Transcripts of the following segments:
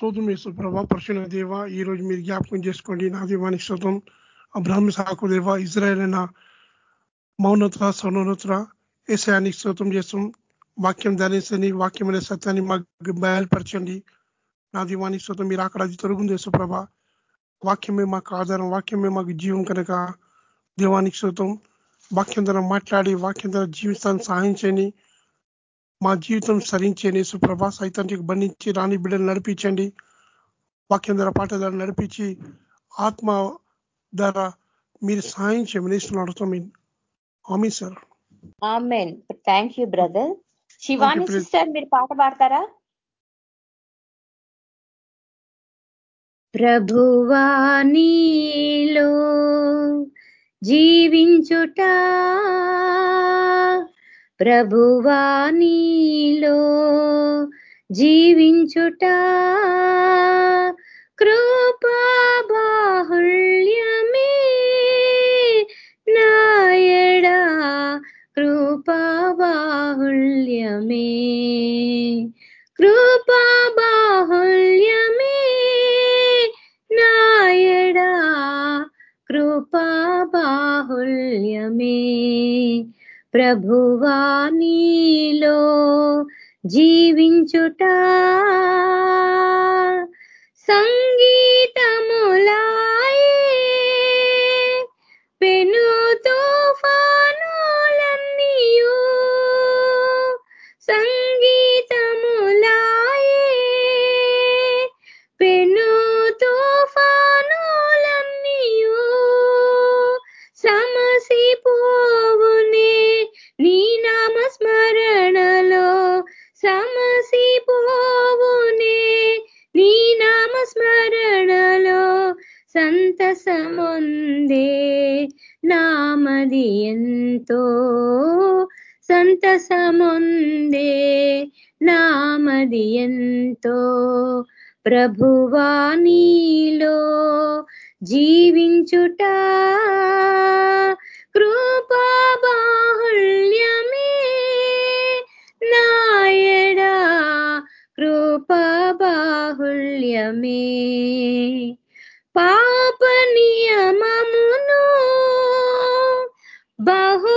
స్తోత్రం వేసు ప్రభా పరశున దేవ ఈ రోజు మీరు జ్ఞాపకం చేసుకోండి. నా దీవానికి స్తోత్రం. అబ్రాహ్మి సాకు దేవ ఇజ్రాయల్ అయిన మౌనత సౌనోన్నత ఏసయానికి స్తోత్రం చేస్తాం. వాక్యం ధరించండి అనే సత్యాన్ని మాకు బయలుపరచండి. నా దీవానికి స్తోత్రం. మీరు అక్కడ అది తొలగింది యేసు ప్రభ వాక్యమే మాకు ఆధారం వాక్యమే మాకు జీవం కనుక. దేవానికి స్తోత్రం. వాక్యం ద్వారా మాట్లాడి వాక్యం ద్వారా జీవితాన్ని సహాయించండి మా జీవితం సరించండి సుప్రభ సైతానికి బంధించి రాని బిడ్డలు నడిపించండి. వాక్యం ద్వారా పాట ద్వారా నడిపించి ఆత్మ ద్వారా మీరు సహాయం చేయమని అడుగుతాం ఆమె sir. Thank you brother. Shivani sister మీరు పాట పాడతారా? ప్రభువాణిలో జీవించుట ప్రభువాణిలో జీవించుట కృపాబాహుళ్యమే నాయడా కృపాబాహుళ్యమే కృపాబాహుళ్యమే నాయడా ప్రభువా నీలో జీవించుట. సంగీతములా సంతసముందే నామది ఎంతో. సంతసముందే నామది ఎంతో. ప్రభువా నీలో జీవించుట కృపాబాహుళ్యమే. నాయడా కృపాబాహుళ్యమే. పాప నియమమును బహు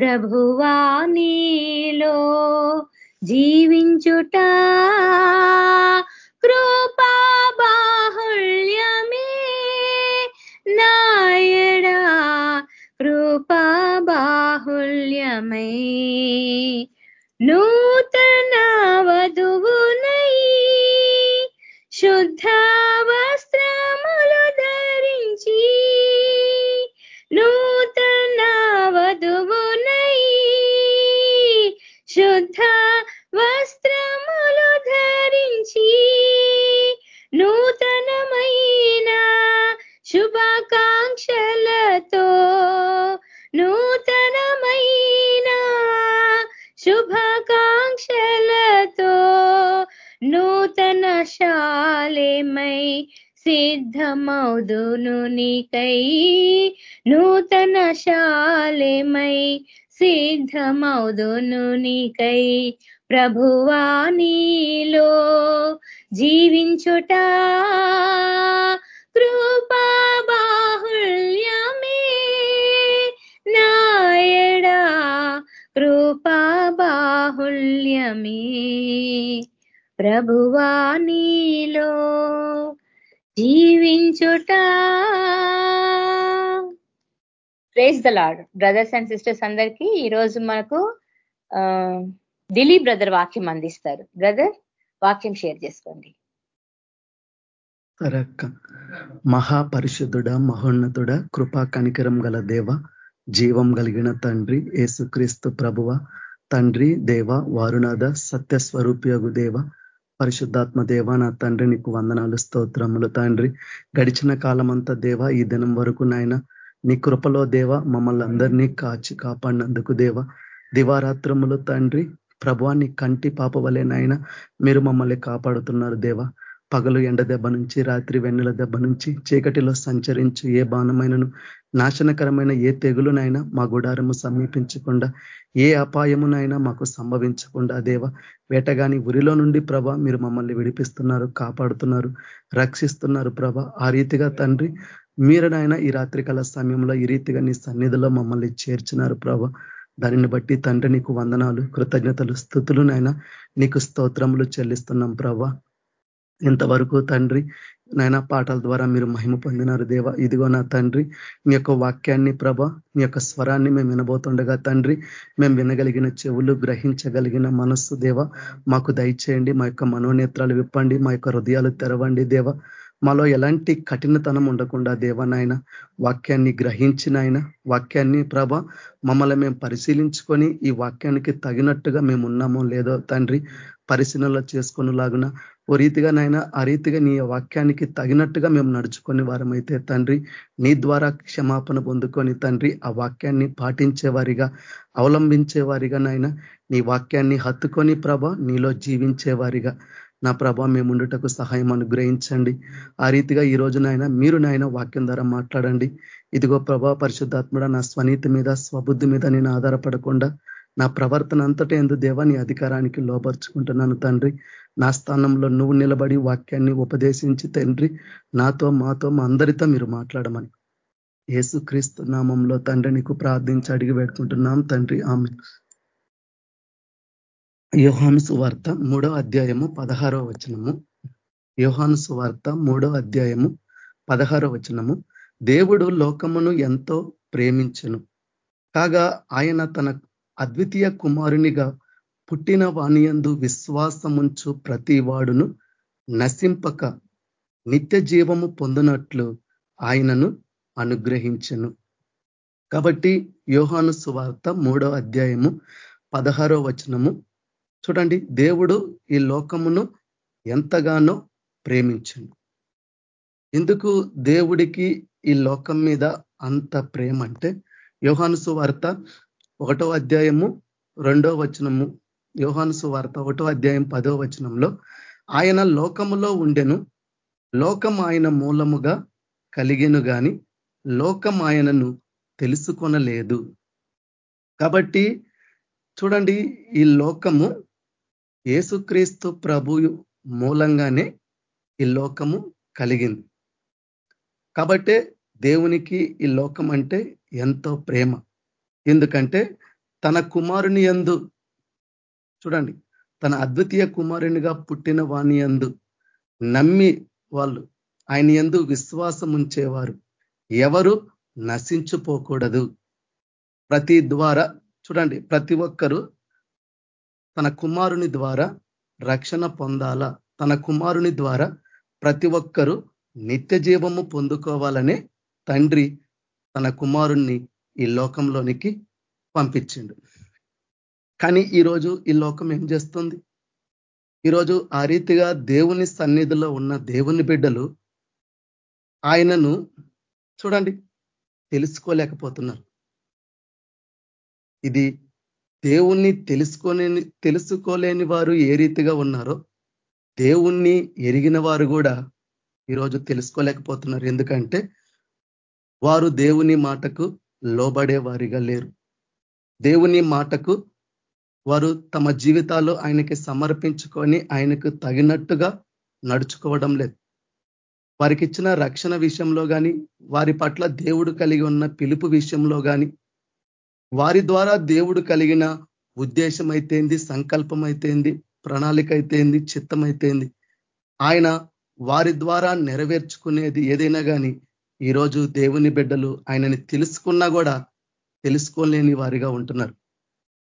ప్రభువా నీలో జీవించుట. కృపా బాహుళ్యమే నాయడా. కృపా బాహుళ్యమే నూతన శాలేమై సిద్ధమౌదును నీకై. నూతన శాలేమై సిద్ధమౌదును నీకై. ప్రభువా నీలో జీవించుట కృపా బాహుల్యమే నాయడా కృపా బాహుల్యమే ప్రభువా నీలో జీవించుట. Praise the Lord brothers and sisters అందరికీ ఈరోజు మనకు దిలీప్ బ్రదర్ వాక్యం అందిస్తారు. బ్రదర్ వాక్యం షేర్ చేసుకోండి. సరక్క మహోన్నతుడ కృపా కనికరం గల దేవ జీవం కలిగిన తండ్రి ఏసుక్రీస్తు ప్రభువ తండ్రి దేవ వారునాథ సత్యస్వరూపయోగు దేవ పరిశుద్ధాత్మ దేవ నా తండ్రి నీకు వందనాలు స్తోత్రములు తండ్రి. గడిచిన కాలమంతా దేవ ఈ దినం వరకు నాయన నీ కృపలో దేవ మమ్మల్ని అందరినీ కాచి కాపాడినందుకు దేవ. దివారాత్రములు తండ్రి ప్రభాన్ని కంటి పాప వలె నాయన మీరు మమ్మల్ని కాపాడుతున్నారు దేవ. పగలు ఎండ దెబ్బ నుంచి రాత్రి వెన్నెల దెబ్బ నుంచి చీకటిలో సంచరించు ఏ బాణమైనను నాశనకరమైన ఏ తెగులునైనా మా గుడారము సమీపించకుండా ఏ అపాయమునైనా మాకు సంభవించకుండా దేవ వేటగాని ఉరిలో నుండి ప్రభ మీరు మమ్మల్ని విడిపిస్తున్నారు కాపాడుతున్నారు రక్షిస్తున్నారు ప్రభ. ఆ రీతిగా తండ్రి మీరునైనా ఈ రాత్రికాల సమయంలో ఈ రీతిగా నీ సన్నిధిలో మమ్మల్ని చేర్చినారు ప్రభ. దానిని బట్టి తండ్రి నీకు వందనాలు కృతజ్ఞతలు స్థుతులునైనా నీకు స్తోత్రములు చెల్లిస్తున్నాం ప్రభా. ఇంతవరకు తండ్రి నాయన పాటల ద్వారా మీరు మహిమ పొందినారు దేవ. ఇదిగో నా తండ్రి మీ యొక్క వాక్యాన్ని ప్రభ మీ యొక్క స్వరాన్ని మేము వినబోతుండగా తండ్రి మేము వినగలిగిన చెవులు గ్రహించగలిగిన మనస్సు దేవ మాకు దయచేయండి మా యొక్క మనోనేత్రాలు విప్పండి మా యొక్క హృదయాలు తెరవండి దేవ. మాలో ఎలాంటి కఠినతనం ఉండకుండా దేవనాయన వాక్యాన్ని గ్రహించినాయన వాక్యాన్ని ప్రభ మమ్మల్ని మేము పరిశీలించుకొని ఈ వాక్యానికి తగినట్టుగా మేము ఉన్నామో లేదో తండ్రి పరిశీలనలో చేసుకునేలాగున ఓ రీతిగా నాయన ఆ రీతిగా నీ వాక్యానికి తగినట్టుగా మేము నడుచుకునే వారమైతే తండ్రి నీ ద్వారా క్షమాపణ పొందుకొని తండ్రి ఆ వాక్యాన్ని పాటించే వారిగా అవలంబించే వారిగా నాయన నీ వాక్యాన్ని హత్తుకొని ప్రభ నీలో జీవించే వారిగా నా ప్రభ మేముండుటకు సహాయం అనుగ్రహించండి. ఆ రీతిగా ఈ రోజు నాయన మీరు నాయన వాక్యం ద్వారా మాట్లాడండి. ఇదిగో ప్రభా పరిశుద్ధాత్మడ నా స్వనీతి మీద స్వబుద్ధి మీద నేను ఆధారపడకుండా నా ప్రవర్తన అంతటి ఎందు దేవాని అధికారానికి లోపరుచుకుంటున్నాను తండ్రి. నా స్థానంలో నువ్వు నిలబడి వాక్యాన్ని ఉపదేశించి తండ్రి నాతో మాతో మా అందరితో మీరు మాట్లాడమని. ఏసుక్రీస్తు నామంలో తండ్రి నీకు ప్రార్థించి అడిగి పెట్టుకుంటున్నాం తండ్రి. ఆమె యోహాను సువార్త మూడో అధ్యాయము పదహారో వచనము. యోహాను సువార్త మూడో అధ్యాయము పదహారో వచనము. దేవుడు లోకమును ఎంతో ప్రేమించను. కాగా ఆయన తన అద్వితీయ కుమారునిగా పుట్టిన వాణియందు విశ్వాసముంచు ప్రతి వాడును నశింపక నిత్య జీవము పొందినట్లు ఆయనను అనుగ్రహించను. కాబట్టి యోహాను సువార్త మూడో అధ్యాయము పదహారో వచనము. చూడండి దేవుడు ఈ లోకమును ఎంతగానో ప్రేమించండు. ఎందుకు దేవుడికి ఈ లోకం మీద అంత ప్రేమ అంటే యోహానుసు వార్త ఒకటో అధ్యాయము రెండో వచనము యోహానుసు వార్త ఒకటో అధ్యాయం పదో వచనంలో ఆయన లోకములో ఉండెను లోకం ఆయన మూలముగా కలిగెను గాని లోకం ఆయనను తెలుసుకొనలేదు. కాబట్టి చూడండి ఈ లోకము ఏసుక్రీస్తు ప్రభు మూలంగానే ఈ లోకము కలిగింది. కాబట్టే దేవునికి ఈ లోకం అంటే ఎంతో ప్రేమ. ఎందుకంటే తన కుమారుని ఎందు చూడండి తన అద్వితీయ కుమారునిగా పుట్టిన వాణి ఎందు నమ్మి వాళ్ళు ఆయన ఎందు విశ్వాసం ఉంచేవారు ఎవరు? నశించుపోకూడదు. ప్రతి ద్వారా చూడండి ప్రతి ఒక్కరూ తన కుమారుని ద్వారా రక్షణ పొందాలా? తన కుమారుని ద్వారా ప్రతి ఒక్కరూ నిత్య జీవము పొందుకోవాలనే తండ్రి తన కుమారుణ్ణి ఈ లోకంలోనికి పంపించిండు. కానీ ఈరోజు ఈ లోకం ఏం చేస్తుంది? ఈరోజు ఆ రీతిగా దేవుని సన్నిధిలో ఉన్న దేవుని బిడ్డలు ఆయనను చూడండి తెలుసుకోలేకపోతున్నారు. ఇది దేవుణ్ణి తెలుసుకొని తెలుసుకోలేని వారు ఏ రీతిగా ఉన్నారో దేవుణ్ణి ఎరిగిన వారు కూడా ఈరోజు తెలుసుకోలేకపోతున్నారు. ఎందుకంటే వారు దేవుని మాటకు లోబడే వారిగా లేరు. దేవుని మాటకు వారు తమ జీవితాలు ఆయనకి సమర్పించుకొని ఆయనకు తగినట్టుగా నడుచుకోవడం లేదు. వారికి ఇచ్చిన రక్షణ విషయంలో కానీ వారి పట్ల దేవుడు కలిగి ఉన్న పిలుపు విషయంలో కానీ వారి ద్వారా దేవుడు కలిగిన ఉద్దేశం అయితేంది సంకల్పం అయితేంది ప్రణాళిక అయితేంది చిత్తం అయితేంది ఆయన వారి ద్వారా నెరవేర్చుకునేది ఏదైనా కానీ ఈరోజు దేవుని బిడ్డలు ఆయనని తెలుసుకున్నా కూడా తెలుసుకోలేని వారిగా ఉంటున్నారు.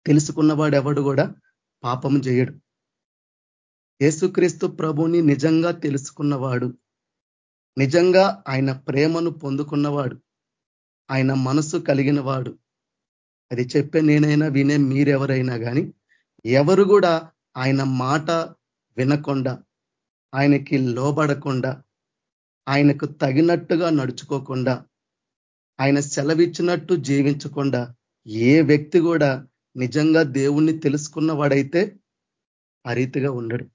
తెలుసుకున్నవాడు ఎవడు కూడా పాపం చేయడు. యేసుక్రీస్తు ప్రభుని నిజంగా తెలుసుకున్నవాడు నిజంగా ఆయన ప్రేమను పొందుకున్నవాడు ఆయన మనసు కలిగిన వాడు అది చెప్పే నేనైనా వినే మీరెవరైనా కానీ ఎవరు కూడా ఆయన మాట వినకుండా ఆయనకి లోబడకుండా ఆయనకు తగినట్టుగా నడుచుకోకుండా ఆయన సెలవిచ్చినట్టు జీవించకుండా ఏ వ్యక్తి కూడా నిజంగా దేవుణ్ణి తెలుసుకున్న వాడైతే ఆ రీతిగా ఉండడు.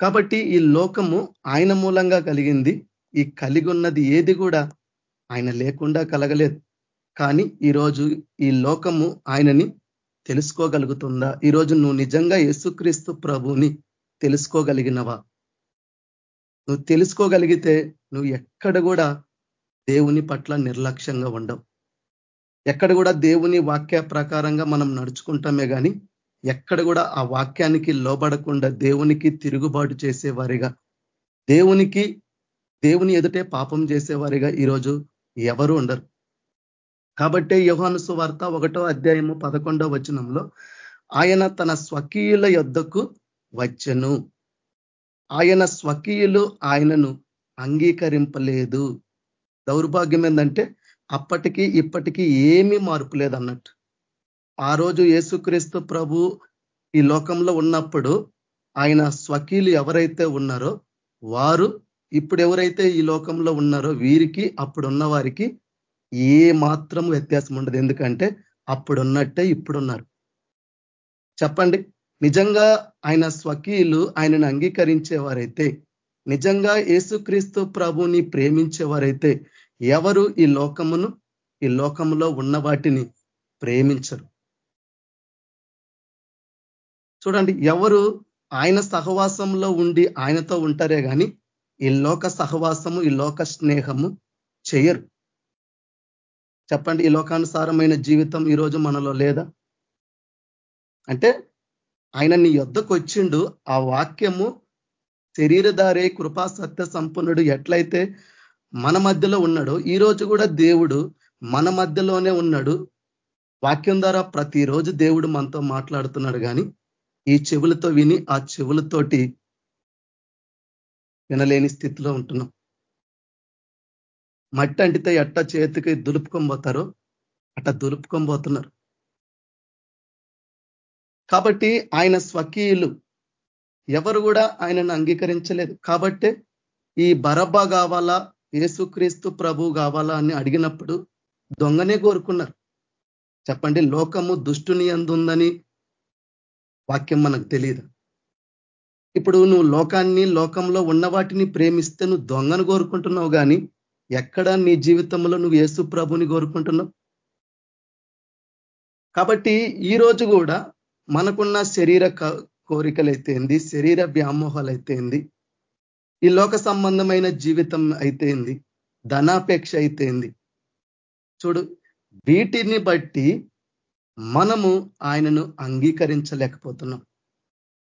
కాబట్టి ఈ లోకము ఆయన మూలంగా కలిగింది. ఈ కలిగి ఉన్నది ఏది కూడా ఆయన లేకుండా కలగలేదు. కానీ ఈరోజు ఈ లోకము ఆయనని తెలుసుకోగలుగుతుందా? ఈరోజు నువ్వు నిజంగా యేసుక్రీస్తు ప్రభుని తెలుసుకోగలిగినవా? నువ్వు తెలుసుకోగలిగితే నువ్వు ఎక్కడ కూడా దేవుని పట్ల నిర్లక్ష్యంగా ఉండవు. ఎక్కడ కూడా దేవుని వాక్య ప్రకారంగా మనం నడుచుకుంటామే కానీ ఎక్కడ కూడా ఆ వాక్యానికి లోబడకుండా దేవునికి తిరుగుబాటు చేసేవారిగా దేవునికి దేవుని ఎదుటే పాపం చేసేవారిగా ఈరోజు ఎవరు ఉండరు. కాబట్టే యోహాను సువార్త ఒకటో అధ్యాయము పదకొండో వచనంలో ఆయన తన స్వకీయుల యొద్దకు వచ్చను. ఆయన స్వకీయులు ఆయనను అంగీకరింపలేదు. దౌర్భాగ్యం ఏంటంటే అప్పటికి ఇప్పటికీ ఏమీ మార్పు లేదన్నట్టు. ఆ రోజు యేసుక్రీస్తు ప్రభు ఈ లోకంలో ఉన్నప్పుడు ఆయన స్వకీలు ఎవరైతే ఉన్నారో వారు ఇప్పుడు ఎవరైతే ఈ లోకంలో ఉన్నారో వీరికి అప్పుడున్న వారికి ఏ మాత్రం వ్యత్యాసం ఉండదు. ఎందుకంటే అప్పుడున్నట్టే ఇప్పుడున్నారు. చెప్పండి. నిజంగా ఆయన స్వకీయులు ఆయనను అంగీకరించేవారైతే నిజంగా యేసుక్రీస్తు ప్రభుని ప్రేమించేవారైతే ఎవరు ఈ లోకమును ఈ లోకంలో ఉన్న వాటిని ప్రేమించరు. చూడండి. ఎవరు ఆయన సహవాసంలో ఉండి ఆయనతో ఉంటారే కానీ ఈ లోక సహవాసము ఈ లోక స్నేహము చేయరు. చెప్పండి ఈ లోకానుసారమైన జీవితం ఈరోజు మనలో లేదా? అంటే ఆయన నీ యొద్దకు వచ్చిండు ఆ వాక్యము శరీరధారే కృపా సత్య సంపన్నుడు ఎట్లయితే మన మధ్యలో ఉన్నాడో ఈ రోజు కూడా దేవుడు మన మధ్యలోనే ఉన్నాడు. వాక్యం ద్వారా ప్రతిరోజు దేవుడు మనతో మాట్లాడుతున్నాడు కానీ ఈ చెవులతో విని ఆ చెవులతోటి వినలేని స్థితిలో ఉంటున్నాం. మట్టి అంటితే ఎట్ట చేతికి దులుపుకొని పోతారో అట్ట దులుపుకొని పోతున్నారు. కాబట్టి ఆయన స్వకీయులు. ఎవరు కూడా ఆయనను అంగీకరించలేదు. కాబట్టే ఈ బరబ్బా కావాలా యేసుక్రీస్తు ప్రభు కావాలా అని అడిగినప్పుడు దొంగనే కోరుకున్నారు. చెప్పండి లోకము దుష్టుని అందుందని వాక్యం మనకు తెలియదు ఇప్పుడు నువ్వు లోకాన్ని లోకంలో ఉన్న వాటిని ప్రేమిస్తే నువ్వు దొంగను కోరుకుంటున్నావు కానీ ఎక్కడ నీ జీవితంలో నువ్వు యేసు ప్రభుని కోరుకుంటున్నావు? కాబట్టి ఈ రోజు కూడా మనకున్న శరీర కోరికలైతేంది శరీర వ్యామోహాలైతేంది ఈ లోక సంబంధమైన జీవితం అయితేంది ధనాపేక్ష అయితేంది. చూడు వీటిని బట్టి మనము ఆయనను అంగీకరించలేకపోతున్నాం.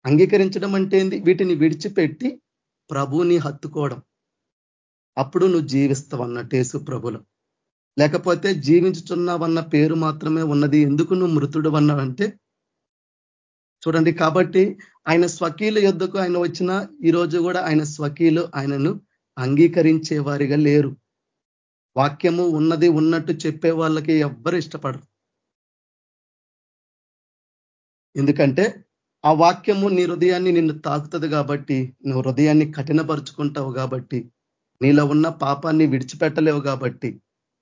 అంగీకరించడం అంటే ఏంది? వీటిని విడిచిపెట్టి ప్రభుని హత్తుకోవడం. అప్పుడు నువ్వు జీవిస్తావు అన్నట్టు యేసు ప్రభులు. లేకపోతే జీవించుతున్నావన్న పేరు మాత్రమే ఉన్నది ఎందుకు నువ్వు మృతుడు అన్నావంటే? చూడండి కాబట్టి ఆయన స్వకీల యుద్ధకు ఆయన వచ్చిన ఈరోజు కూడా ఆయన స్వకీలు ఆయనను అంగీకరించే వారిగా లేరు. వాక్యము ఉన్నది ఉన్నట్టు చెప్పే వాళ్ళకి ఎవ్వరు ఇష్టపడరు. ఎందుకంటే ఆ వాక్యము నీ హృదయాన్ని నిన్ను తాకుతుంది కాబట్టి నువ్వు హృదయాన్ని కఠినపరుచుకుంటావు కాబట్టి నీలో ఉన్న పాపాన్ని విడిచిపెట్టలేవు కాబట్టి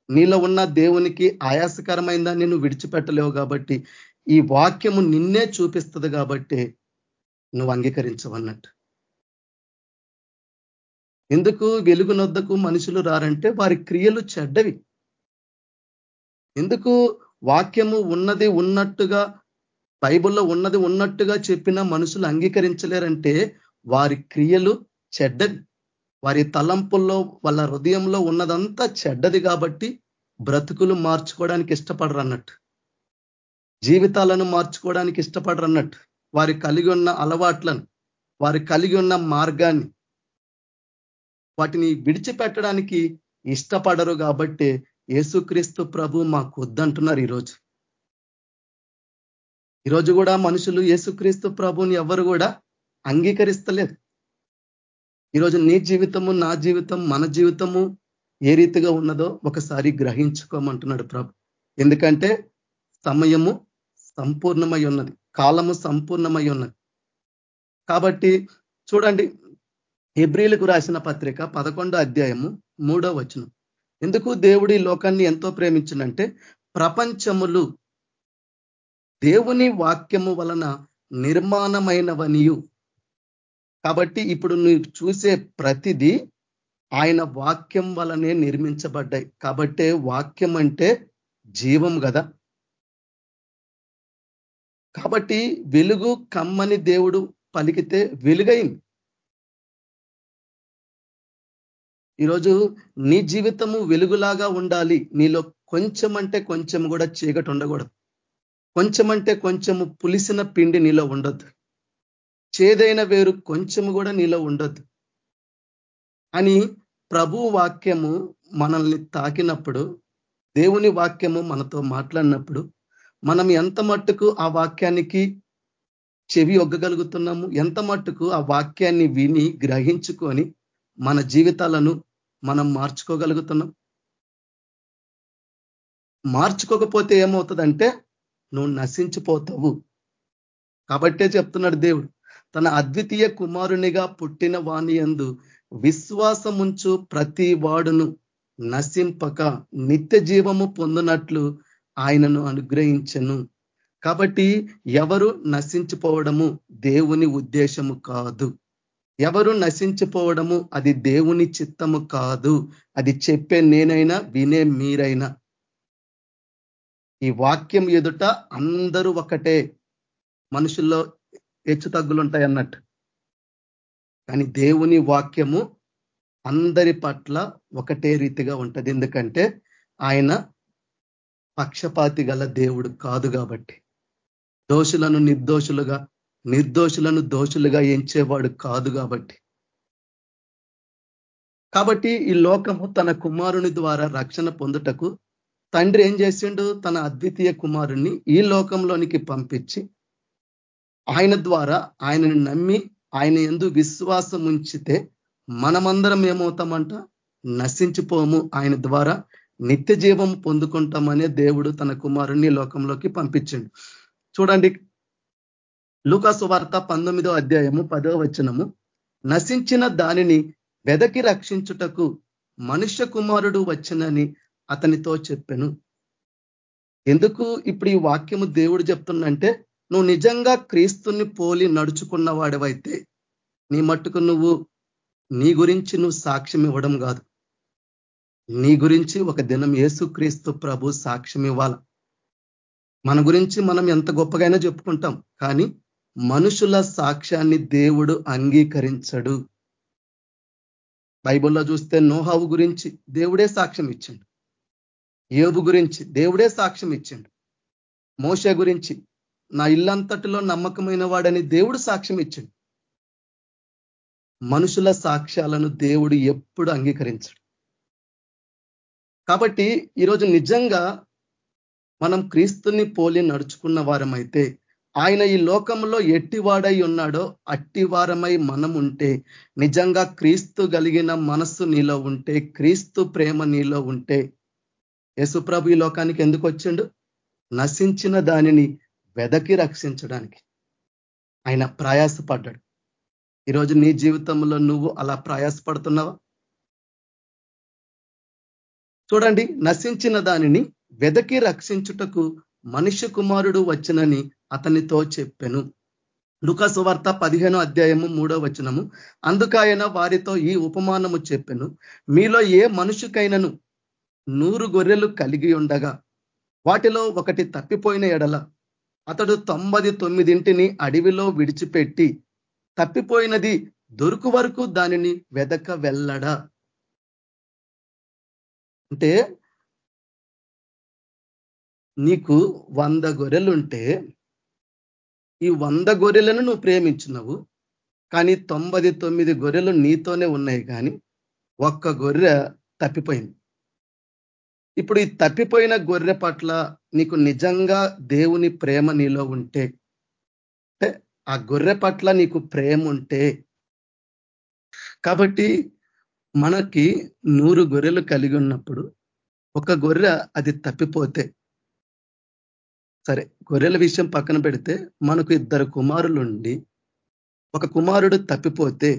నీలో ఉన్న దేవునికి ఆయాసకరమైన దాన్ని విడిచిపెట్టలేవు కాబట్టి ఈ వాక్యము నిన్నే చూపిస్తుంది కాబట్టి నువ్వు అంగీకరించవన్నట్టు. ఎందుకు వెలుగునొద్దకు మనుషులు రారంటే వారి క్రియలు చెడ్డవి. ఎందుకు వాక్యము ఉన్నది ఉన్నట్టుగా బైబుల్లో ఉన్నది ఉన్నట్టుగా చెప్పిన మనుషులు అంగీకరించలేరంటే వారి క్రియలు చెడ్డవి. వారి తలంపుల్లో వాళ్ళ హృదయంలో ఉన్నదంతా చెడ్డది కాబట్టి బ్రతుకులు మార్చుకోవడానికి ఇష్టపడరు అన్నట్టు జీవితాలను మార్చుకోవడానికి ఇష్టపడరు అన్నట్టు వారి కలిగి ఉన్న అలవాట్లను వారి కలిగి ఉన్న మార్గాన్ని వాటిని విడిచిపెట్టడానికి ఇష్టపడరు కాబట్టి యేసుక్రీస్తు ప్రభు మాకు వద్దంటున్నారు ఈరోజు. ఈరోజు కూడా మనుషులు యేసుక్రీస్తు ప్రభుని ఎవరు కూడా అంగీకరిస్తలేదు ఈరోజు నీ జీవితము నా జీవితం మన జీవితము ఏ రీతిగా ఉన్నదో ఒకసారి గ్రహించుకోమంటున్నాడు ప్రభు. ఎందుకంటే సమయము సంపూర్ణమై ఉన్నది. కాలము సంపూర్ణమై ఉన్నది. కాబట్టి చూడండి ఎబ్రిలకు రాసిన పత్రిక పదకొండో అధ్యాయము మూడో వచనం. ఎందుకు దేవుడి లోకాన్ని ఎంతో ప్రేమించిందంటే ప్రపంచములు దేవుని వాక్యము వలన నిర్మాణమైనవనియు. కాబట్టి ఇప్పుడు నువ్వు చూసే ప్రతిదీ ఆయన వాక్యం వలనే నిర్మించబడ్డాయి. కాబట్టే వాక్యం అంటే జీవం కదా కాబట్టి వెలుగు కమ్మని దేవుడు పలికితే వెలుగైంది. ఈరోజు నీ జీవితము వెలుగులాగా ఉండాలి. నీలో కొంచెం అంటే కొంచెం కూడా చీకటి ఉండకూడదు. కొంచెం అంటే కొంచెము పులిసిన పిండి నీలో ఉండొద్దు. చేదైన వేరు కొంచెము కూడా నీలో ఉండొద్దు. అని ప్రభు వాక్యము మనల్ని తాకినప్పుడు దేవుని వాక్యము మనతో మాట్లాడినప్పుడు మనం ఎంత మట్టుకు ఆ వాక్యానికి చెవి ఒగ్గగలుగుతున్నాము? ఎంత మట్టుకు ఆ వాక్యాన్ని విని గ్రహించుకొని మన జీవితాలను మనం మార్చుకోగలుగుతున్నాం? మార్చుకోకపోతే ఏమవుతుందంటే నువ్వు నశించిపోతావు. కాబట్టే చెప్తున్నాడు దేవుడు. తన అద్వితీయ కుమారునిగా పుట్టిన వాణి ఎందు విశ్వాసముంచు ప్రతి వాడును నశింపక నిత్య జీవము పొందినట్లు ఆయనను అనుగ్రహించను. కాబట్టి ఎవరు నశించిపోవడము దేవుని ఉద్దేశము కాదు. ఎవరు నశించిపోవడము అది దేవుని చిత్తము కాదు. అది చెప్పే నేనైనా వినే మీరైనా. ఈ వాక్యం ఎదుట అందరూ ఒకటే. మనుషుల్లో హెచ్చు తగ్గులు ఉంటాయి అన్నట్టు. కానీ దేవుని వాక్యము అందరి పట్ల ఒకటే రీతిగా ఉంటుంది. ఎందుకంటే ఆయన పక్షపాతి గల దేవుడు కాదు కాబట్టి. దోషులను నిర్దోషులుగా నిర్దోషులను దోషులుగా ఎంచేవాడు కాదు కాబట్టి. కాబట్టి ఈ లోకము తన కుమారుని ద్వారా రక్షణ పొందుటకు తండ్రి ఏం చేసిండు? తన అద్వితీయ కుమారుణ్ణి ఈ లోకంలోనికి పంపించి ఆయన ద్వారా ఆయనని నమ్మి ఆయన ఎందు విశ్వాసం ఉంచితే మనమందరం ఏమవుతామంట? నశించిపోము. ఆయన ద్వారా నిత్య జీవం పొందుకుంటామనే దేవుడు తన కుమారుణ్ణి లోకంలోకి పంపించండు. చూడండి లూకాసు వార్త పంతొమ్మిదో అధ్యాయము పదో వచనము. నశించిన దానిని వెదకి రక్షించుటకు మనుష్య కుమారుడు వచ్చనని అతనితో చెప్పాను. ఎందుకు ఇప్పుడు ఈ వాక్యము దేవుడు చెప్తుందంటే నువ్వు నిజంగా క్రీస్తుని పోలి నడుచుకున్న వాడివైతే నీ మట్టుకు నువ్వు నీ గురించి నువ్వు సాక్ష్యం ఇవ్వడం కాదు. నీ గురించి ఒక దినం క్రీస్తు ప్రభు సాక్ష్యం ఇవ్వాల. మన గురించి మనం ఎంత గొప్పగైనా చెప్పుకుంటాం కానీ మనుషుల సాక్ష్యాన్ని దేవుడు అంగీకరించడు. బైబుల్లో చూస్తే నోహావు గురించి దేవుడే సాక్ష్యం ఇచ్చిండు. ఏబు గురించి దేవుడే సాక్ష్యం ఇచ్చిండు. మోస గురించి నా ఇల్లంతటిలో నమ్మకమైన వాడని దేవుడు సాక్ష్యం ఇచ్చిండు. మనుషుల సాక్ష్యాలను దేవుడు ఎప్పుడు అంగీకరించడు. కాబట్టి ఈరోజు నిజంగా మనం క్రీస్తుని పోలి నడుచుకున్న వారమైతే ఆయన ఈ లోకంలో ఎట్టివాడై ఉన్నాడో అట్టివారమై మనం ఉంటే నిజంగా క్రీస్తు కలిగిన మనస్సు నీలో ఉంటే క్రీస్తు ప్రేమ నీలో ఉంటే యశుప్రభు ఈ లోకానికి ఎందుకు వచ్చిండు? నశించిన దానిని వెదకి రక్షించడానికి ఆయన ప్రయాసపడ్డాడు. ఈరోజు నీ జీవితంలో నువ్వు అలా ప్రయాసపడుతున్నావా? చూడండి నశించిన దానిని వెదకి రక్షించుటకు మనుష్య కుమారుడు వచ్చినని అతనితో చెప్పెను. లుకాసు వార్త పదిహేనో అధ్యాయము మూడో వచనము. అందుకాయన వారితో ఈ ఉపమానము చెప్పెను. మీలో ఏ మనుషుకైనను నూరు గొర్రెలు కలిగి ఉండగా వాటిలో ఒకటి తప్పిపోయిన ఎడల అతడు తొంభై తొమ్మిదింటిని అడవిలో విడిచిపెట్టి తప్పిపోయినది దొరుకు వరకు దానిని వెదక వెళ్ళడా. అంటే నీకు వంద గొర్రెలుంటే ఈ వంద గొర్రెలను నువ్వు ప్రేమించినవు కానీ తొంభై తొమ్మిది గొర్రెలు నీతోనే ఉన్నాయి కానీ ఒక్క గొర్రె తప్పిపోయింది. ఇప్పుడు ఈ తప్పిపోయిన గొర్రె పట్ల నీకు నిజంగా దేవుని ప్రేమ నీలో ఉంటే అంటే ఆ గొర్రె పట్ల నీకు ప్రేమ ఉంటే కాబట్టి మనకి నూరు గొర్రెలు కలిగి ఉన్నప్పుడు ఒక గొర్రె అది తప్పిపోతే సరే గొర్రెల విషయం పక్కన పెడితే మనకు ఇద్దరు కుమారులుండి ఒక కుమారుడు తప్పిపోతే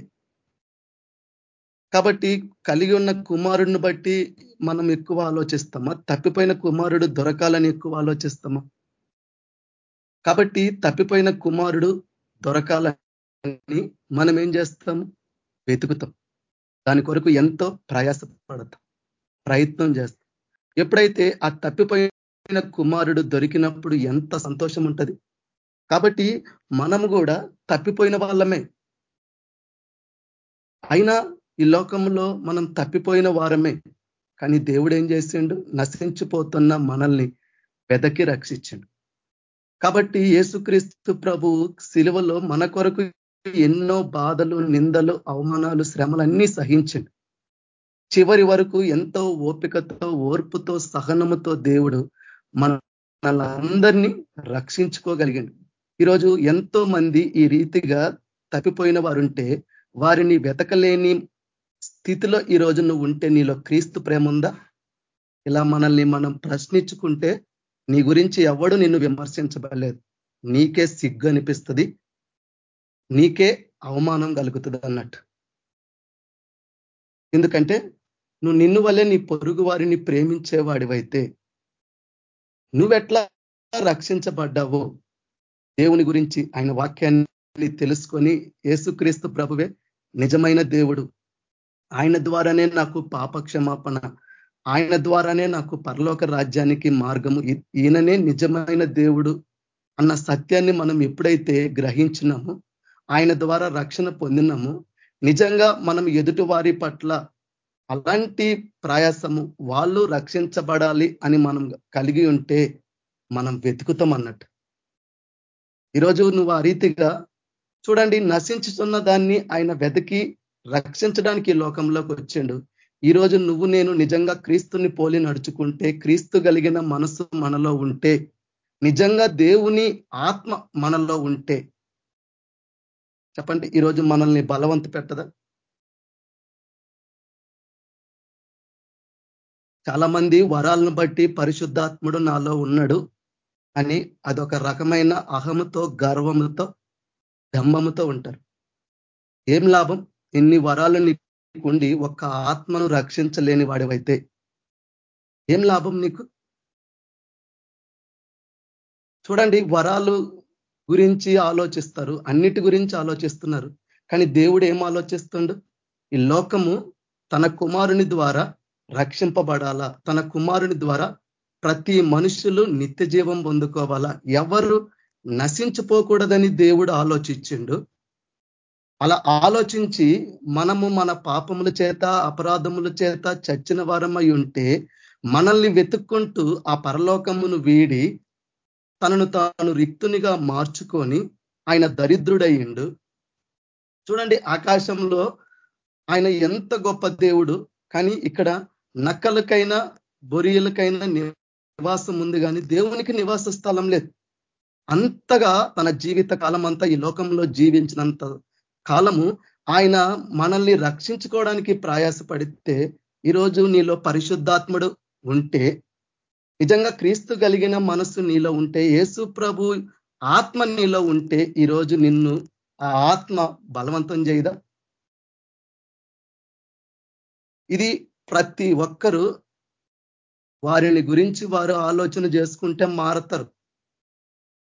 కాబట్టి కలిగి ఉన్న కుమారుడిని బట్టి మనం ఎక్కువ ఆలోచిస్తామా? తప్పిపోయిన కుమారుడు దొరకాలని ఎక్కువ ఆలోచిస్తామా? కాబట్టి తప్పిపోయిన కుమారుడు దొరకాలని మనం ఏం చేస్తాము వెతుకుతాం. దాని కొరకు ఎంతో ప్రయాసపడతాం. ప్రయత్నం చేస్తాం. ఎప్పుడైతే ఆ తప్పిపోయిన కుమారుడు దొరికినప్పుడు ఎంత సంతోషం ఉంటుంది. కాబట్టి మనము కూడా తప్పిపోయిన వాళ్ళమే. అయినా ఈ లోకంలో మనం తప్పిపోయిన వారమే కానీ దేవుడు ఏం చేసిండు? నశించిపోతున్న మనల్ని వెదకి రక్షించండు. కాబట్టి యేసుక్రీస్తు ప్రభు శిలువలో మన కొరకు ఎన్నో బాధలు నిందలు అవమానాలు శ్రమలు అన్నీ సహించండు. చివరి వరకు ఎంతో ఓపికతో ఓర్పుతో సహనముతో దేవుడు మనలందరినీ రక్షించుకోగలిగాడు. ఈరోజు ఎంతో మంది ఈ రీతిగా తప్పిపోయిన వారుంటే వారిని వెతకలేని స్థితిలో ఈరోజు నువ్వు ఉంటే నీలో క్రీస్తు ప్రేమ ఉందా ఇలా మనల్ని మనం ప్రశ్నించుకుంటే నీ గురించి ఎవడు నిన్ను విమర్శించబడలేదు. నీకే సిగ్గు అనిపిస్తుంది. నీకే అవమానం కలుగుతుంది అన్నట్టు. ఎందుకంటే నువ్వు నిన్ను వల్లే నీ పొరుగు వారిని ప్రేమించేవాడివైతే నువ్వెట్లా రక్షించబడ్డావో దేవుని గురించి ఆయన వాక్యాన్ని తెలుసుకొని యేసుక్రీస్తు ప్రభువే నిజమైన దేవుడు. ఆయన ద్వారానే నాకు పాపక్షమాపణ. ఆయన ద్వారానే నాకు పరలోక రాజ్యానికి మార్గము. ఈయననే నిజమైన దేవుడు అన్న సత్యాన్ని మనం ఎప్పుడైతే గ్రహించినామో ఆయన ద్వారా రక్షణ పొందినామో నిజంగా మనం ఎదుటి వారి పట్ల అలాంటి ప్రయాసము వాళ్ళు రక్షించబడాలి అని మనం కలిగి ఉంటే మనం వెతుకుతాం అన్నట్టు. ఈరోజు నువ్వు ఆ రీతిగా చూడండి నశించుతున్న దాన్ని ఆయన వెతికి రక్షించడానికి ఈ లోకంలోకి వచ్చిండు. ఈరోజు నువ్వు నేను నిజంగా క్రీస్తుని పోలి నడుచుకుంటే క్రీస్తు కలిగిన మనసు మనలో ఉంటే నిజంగా దేవుని ఆత్మ మనలో ఉంటే చెప్పండి ఈరోజు మనల్ని బలవంత పెట్టదా? చాలా మంది వరాలను బట్టి పరిశుద్ధాత్ముడు నాలో ఉన్నాడు అని అదొక రకమైన అహముతో గర్వముతో దంభముతో ఉంటారు. ఏం లాభం? ఇన్ని వరాలు నీకుండి ఒక్క ఆత్మను రక్షించలేని వాడివైతే ఏం లాభం నీకు? చూడండి వరాలు గురించి ఆలోచిస్తారు అన్నిటి గురించి ఆలోచిస్తున్నారు. కానీ దేవుడు ఏం ఆలోచిస్తుండు? ఈ లోకము తన కుమారుని ద్వారా రక్షింపబడాలా? తన కుమారుని ద్వారా ప్రతి మనుషులు నిత్య జీవం పొందుకోవాలా? ఎవరు నశించిపోకూడదని దేవుడు ఆలోచించిండు. అలా ఆలోచించి మనము మన పాపముల చేత అపరాధముల చేత చచ్చిన వారమై ఉంటే మనల్ని వెతుక్కుంటూ ఆ పరలోకమును వీడి తనను తాను రిక్తునిగా మార్చుకొని ఆయన దరిద్రుడయ్యిండు. చూడండి ఆకాశంలో ఆయన ఎంత గొప్ప దేవుడు కానీ ఇక్కడ నక్కలకైనా బొరియలకైనా నివాసం ఉంది కానీ దేవునికి నివాస స్థలం లేదు. అంతగా తన జీవిత కాలం అంతా ఈ లోకంలో జీవించినంత కాలము ఆయన మనల్ని రక్షించుకోవడానికి ప్రయాసపడితే ఈరోజు నీలో పరిశుద్ధాత్ముడు ఉంటే నిజంగా క్రీస్తు కలిగిన మనస్సు నీలో ఉంటే యేసు ప్రభు ఆత్మ నీలో ఉంటే ఈరోజు నిన్ను ఆ ఆత్మ బలవంతం చేయదా? ఇది ప్రతి ఒక్కరూ వారిని గురించి వారు ఆలోచన చేసుకుంటే మారతారు.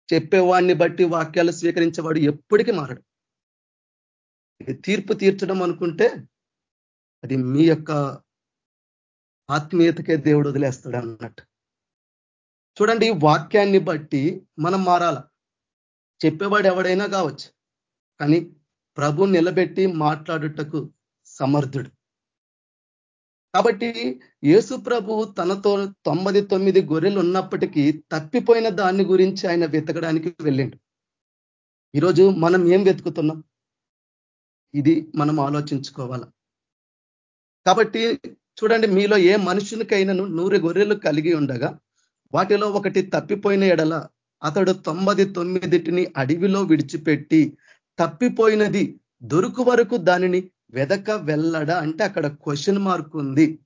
చెప్పేవాడిని బట్టి వాక్యాలు స్వీకరించేవాడు ఎప్పటికీ మారడు. తీర్పు తీర్చడం అనుకుంటే అది మీ యొక్క ఆత్మీయతకే దేవుడు వదిలేస్తాడు అన్నట్టు. చూడండి వాక్యాన్ని బట్టి మనం మారాల. చెప్పేవాడు ఎవడైనా కావచ్చు కానీ ప్రభు నిలబెట్టి మాట్లాడుటకు సమర్థుడు. కాబట్టి యేసు ప్రభు తనతో తొమ్మిది తొమ్మిది గొర్రెలు ఉన్నప్పటికీ తప్పిపోయిన దాన్ని గురించి ఆయన వెతకడానికి వెళ్ళిండు. ఈరోజు మనం ఏం వెతుకుతున్నాం? ఇది మనం ఆలోచించుకోవాల. కాబట్టి చూడండి మీలో ఏ మనుషునికైనాను నూరు గొర్రెలు కలిగి ఉండగా వాటిలో ఒకటి తప్పిపోయిన ఎడల అతడు తొంభై తొమ్మిదిటిని అడవిలో విడిచిపెట్టి తప్పిపోయినది దొరుకు వరకు దానిని వెదక వెళ్ళడా అంటే అక్కడ క్వశ్చన్ మార్క్ ఉంది.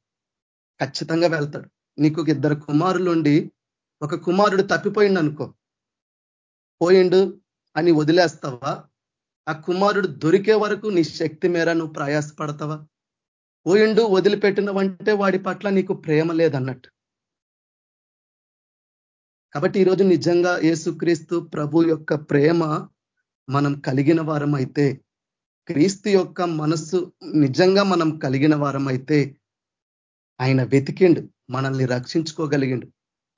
ఖచ్చితంగా వెళ్తాడు. నీకు ఇద్దరు కుమారులుండి ఒక కుమారుడు తప్పిపోయిండు అనుకో పోయిండు అని వదిలేస్తావా? ఆ కుమారుడు దొరికే వరకు నీ శక్తి మేర నువ్వు ప్రయాసపడతావా? పోయిండు వదిలిపెట్టినవంటే వాడి పట్ల నీకు ప్రేమ లేదన్నట్టు. కాబట్టి ఈరోజు నిజంగా యేసుక్రీస్తు ప్రభు యొక్క ప్రేమ మనం కలిగిన వారం అయితే క్రీస్తు యొక్క మనస్సు నిజంగా మనం కలిగిన వారం అయితే ఆయన వెతికిండు మనల్ని రక్షించుకోగలిగిండు.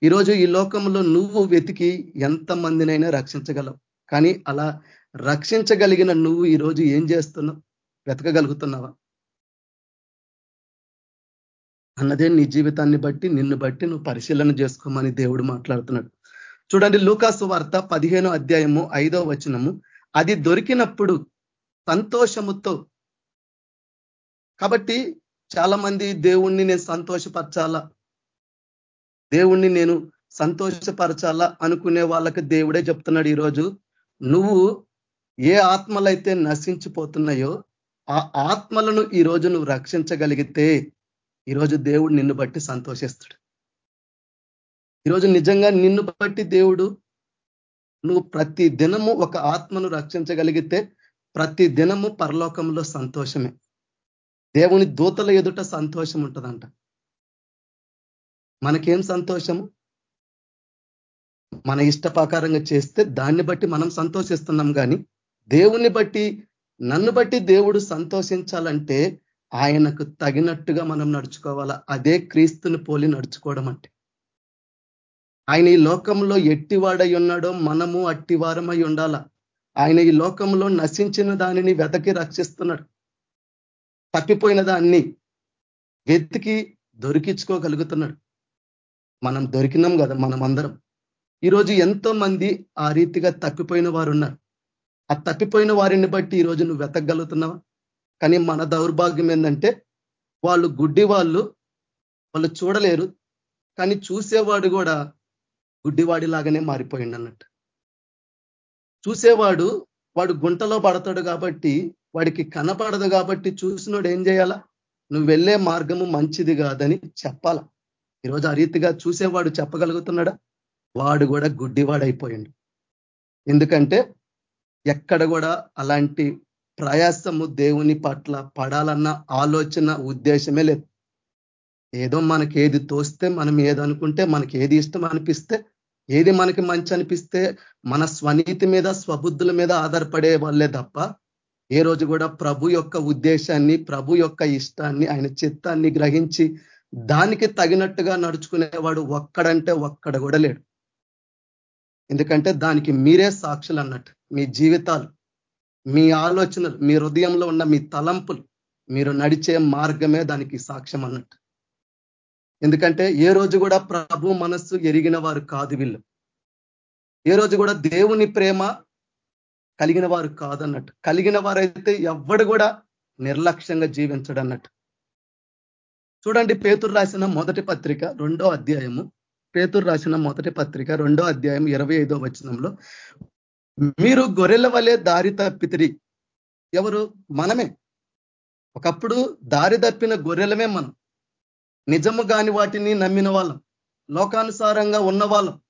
ఈరోజు ఈ లోకంలో నువ్వు వెతికి ఎంత మందినైనా రక్షించగలవు. కానీ అలా రక్షించగలిగిన నువ్వు ఈరోజు ఏం చేస్తున్నావు? వెతకగలుగుతున్నావా? అన్నదే నీ జీవితాన్ని బట్టి నిన్ను బట్టి నువ్వు పరిశీలన చేసుకోమని దేవుడు మాట్లాడుతున్నాడు. చూడండి లూకాసు వార్త పదిహేనో అధ్యాయము ఐదో వచనము. అది దొరికినప్పుడు సంతోషముతో కాబట్టి చాలా మంది దేవుణ్ణి నేను సంతోషపరచాలా? దేవుణ్ణి నేను సంతోషపరచాలా అనుకునే వాళ్ళకి దేవుడే చెప్తున్నాడు ఈరోజు. నువ్వు ఏ ఆత్మలైతే నశించిపోతున్నాయో ఆ ఆత్మలను ఈరోజు నువ్వు రక్షించగలిగితే ఈరోజు దేవుడు నిన్ను బట్టి సంతోషిస్తాడు. ఈరోజు నిజంగా నిన్ను బట్టి దేవుడు నువ్వు ప్రతి దినము ఒక ఆత్మను రక్షించగలిగితే ప్రతి దినము పరలోకంలో సంతోషమే. దేవుని దూతల ఎదుట సంతోషం ఉంటుందంట. మనకేం సంతోషము? మన ఇష్టప్రకారంగా చేస్తే దాన్ని బట్టి మనం సంతోషిస్తున్నాం కానీ దేవుణ్ణి బట్టి నన్ను బట్టి దేవుడు సంతోషించాలంటే ఆయనకు తగినట్టుగా మనం నడుచుకోవాలా? అదే క్రీస్తుని పోలి నడుచుకోవడం అంటే. ఆయన ఈ లోకంలో ఎట్టివాడై ఉన్నాడో మనము అట్టివారమై ఉండాల? ఆయన ఈ లోకంలో నశించిన దానిని వెతకి రక్షిస్తున్నాడు. తప్పిపోయిన దాన్ని వెతికి దొరికించుకోగలుగుతున్నాడు. మనం దొరికినాం కదా మనం అందరం ఈరోజు ఎంతో మంది ఆ రీతిగా తప్పిపోయిన వారు ఉన్నారు ఆ తప్పిపోయిన వారిని బట్టి ఈరోజు నువ్వు వెతకగలుగుతున్నావా? కానీ మన దౌర్భాగ్యం ఏంటంటే వాళ్ళు గుడ్డి వాళ్ళు వాళ్ళు చూడలేరు. కానీ చూసేవాడు కూడా గుడ్డివాడి లాగానే మారిపోయింది అన్నట్టు చూసేవాడు వాడు గుంటలో పడతాడు కాబట్టి వాడికి కనపడదు కాబట్టి చూసినోడు ఏం చేయాలా? నువ్వు వెళ్ళే మార్గము మంచిది కాదని చెప్పాల? ఈరోజు ఆ రీతిగా చూసేవాడు చెప్పగలుగుతున్నాడా? వాడు కూడా గుడ్డివాడైపోయిండు. ఎందుకంటే ఎక్కడ కూడా అలాంటి ప్రయాసము దేవుని పట్ల పడాలన్న ఆలోచన ఉద్దేశమే లేదు. ఏదో మనకి ఏది తోస్తే మనం ఏదనుకుంటే మనకి ఏది ఇష్టం అనిపిస్తే ఏది మనకి మంచి అనిపిస్తే మన స్వనీతి మీద స్వబుద్ధుల మీద ఆధారపడే వాళ్ళే తప్ప ఏ రోజు కూడా ప్రభు యొక్క ఉద్దేశాన్ని ప్రభు యొక్క ఇష్టాన్ని ఆయన చిత్తాన్ని గ్రహించి దానికి తగినట్టుగా నడుచుకునేవాడు ఒక్కడంటే ఒక్కడ కూడా లేడు. ఎందుకంటే దానికి మీరే సాక్షులు అన్నట్టు. మీ జీవితాలు మీ ఆలోచనలు మీ హృదయంలో ఉన్న మీ తలంపులు మీరు నడిచే మార్గమే దానికి సాక్ష్యం అన్నట్టు. ఎందుకంటే ఏ రోజు కూడా ప్రభు మనస్సు ఎరిగిన వారు కాదు వీళ్ళు. ఏ రోజు కూడా దేవుని ప్రేమ కలిగిన వారు కాదన్నట్టు. కలిగిన వారైతే ఎవ్వడు కూడా నిర్లక్ష్యంగా జీవించడు అన్నట్టు చూడండి పేతురు రాసిన మొదటి పత్రిక రెండో అధ్యాయము పేతురు రాసిన మొదటి పత్రిక రెండో అధ్యాయం ఇరవై ఐదో వచనంలో మీరు గొర్రెల వలె దారి తప్పితిరి. ఎవరు? మనమే. ఒకప్పుడు దారి తప్పిన గొర్రెలమే మనం. నిజము కాని వాటిని నమ్మిన వాళ్ళం. లోకానుసారంగా ఉన్న వాళ్ళం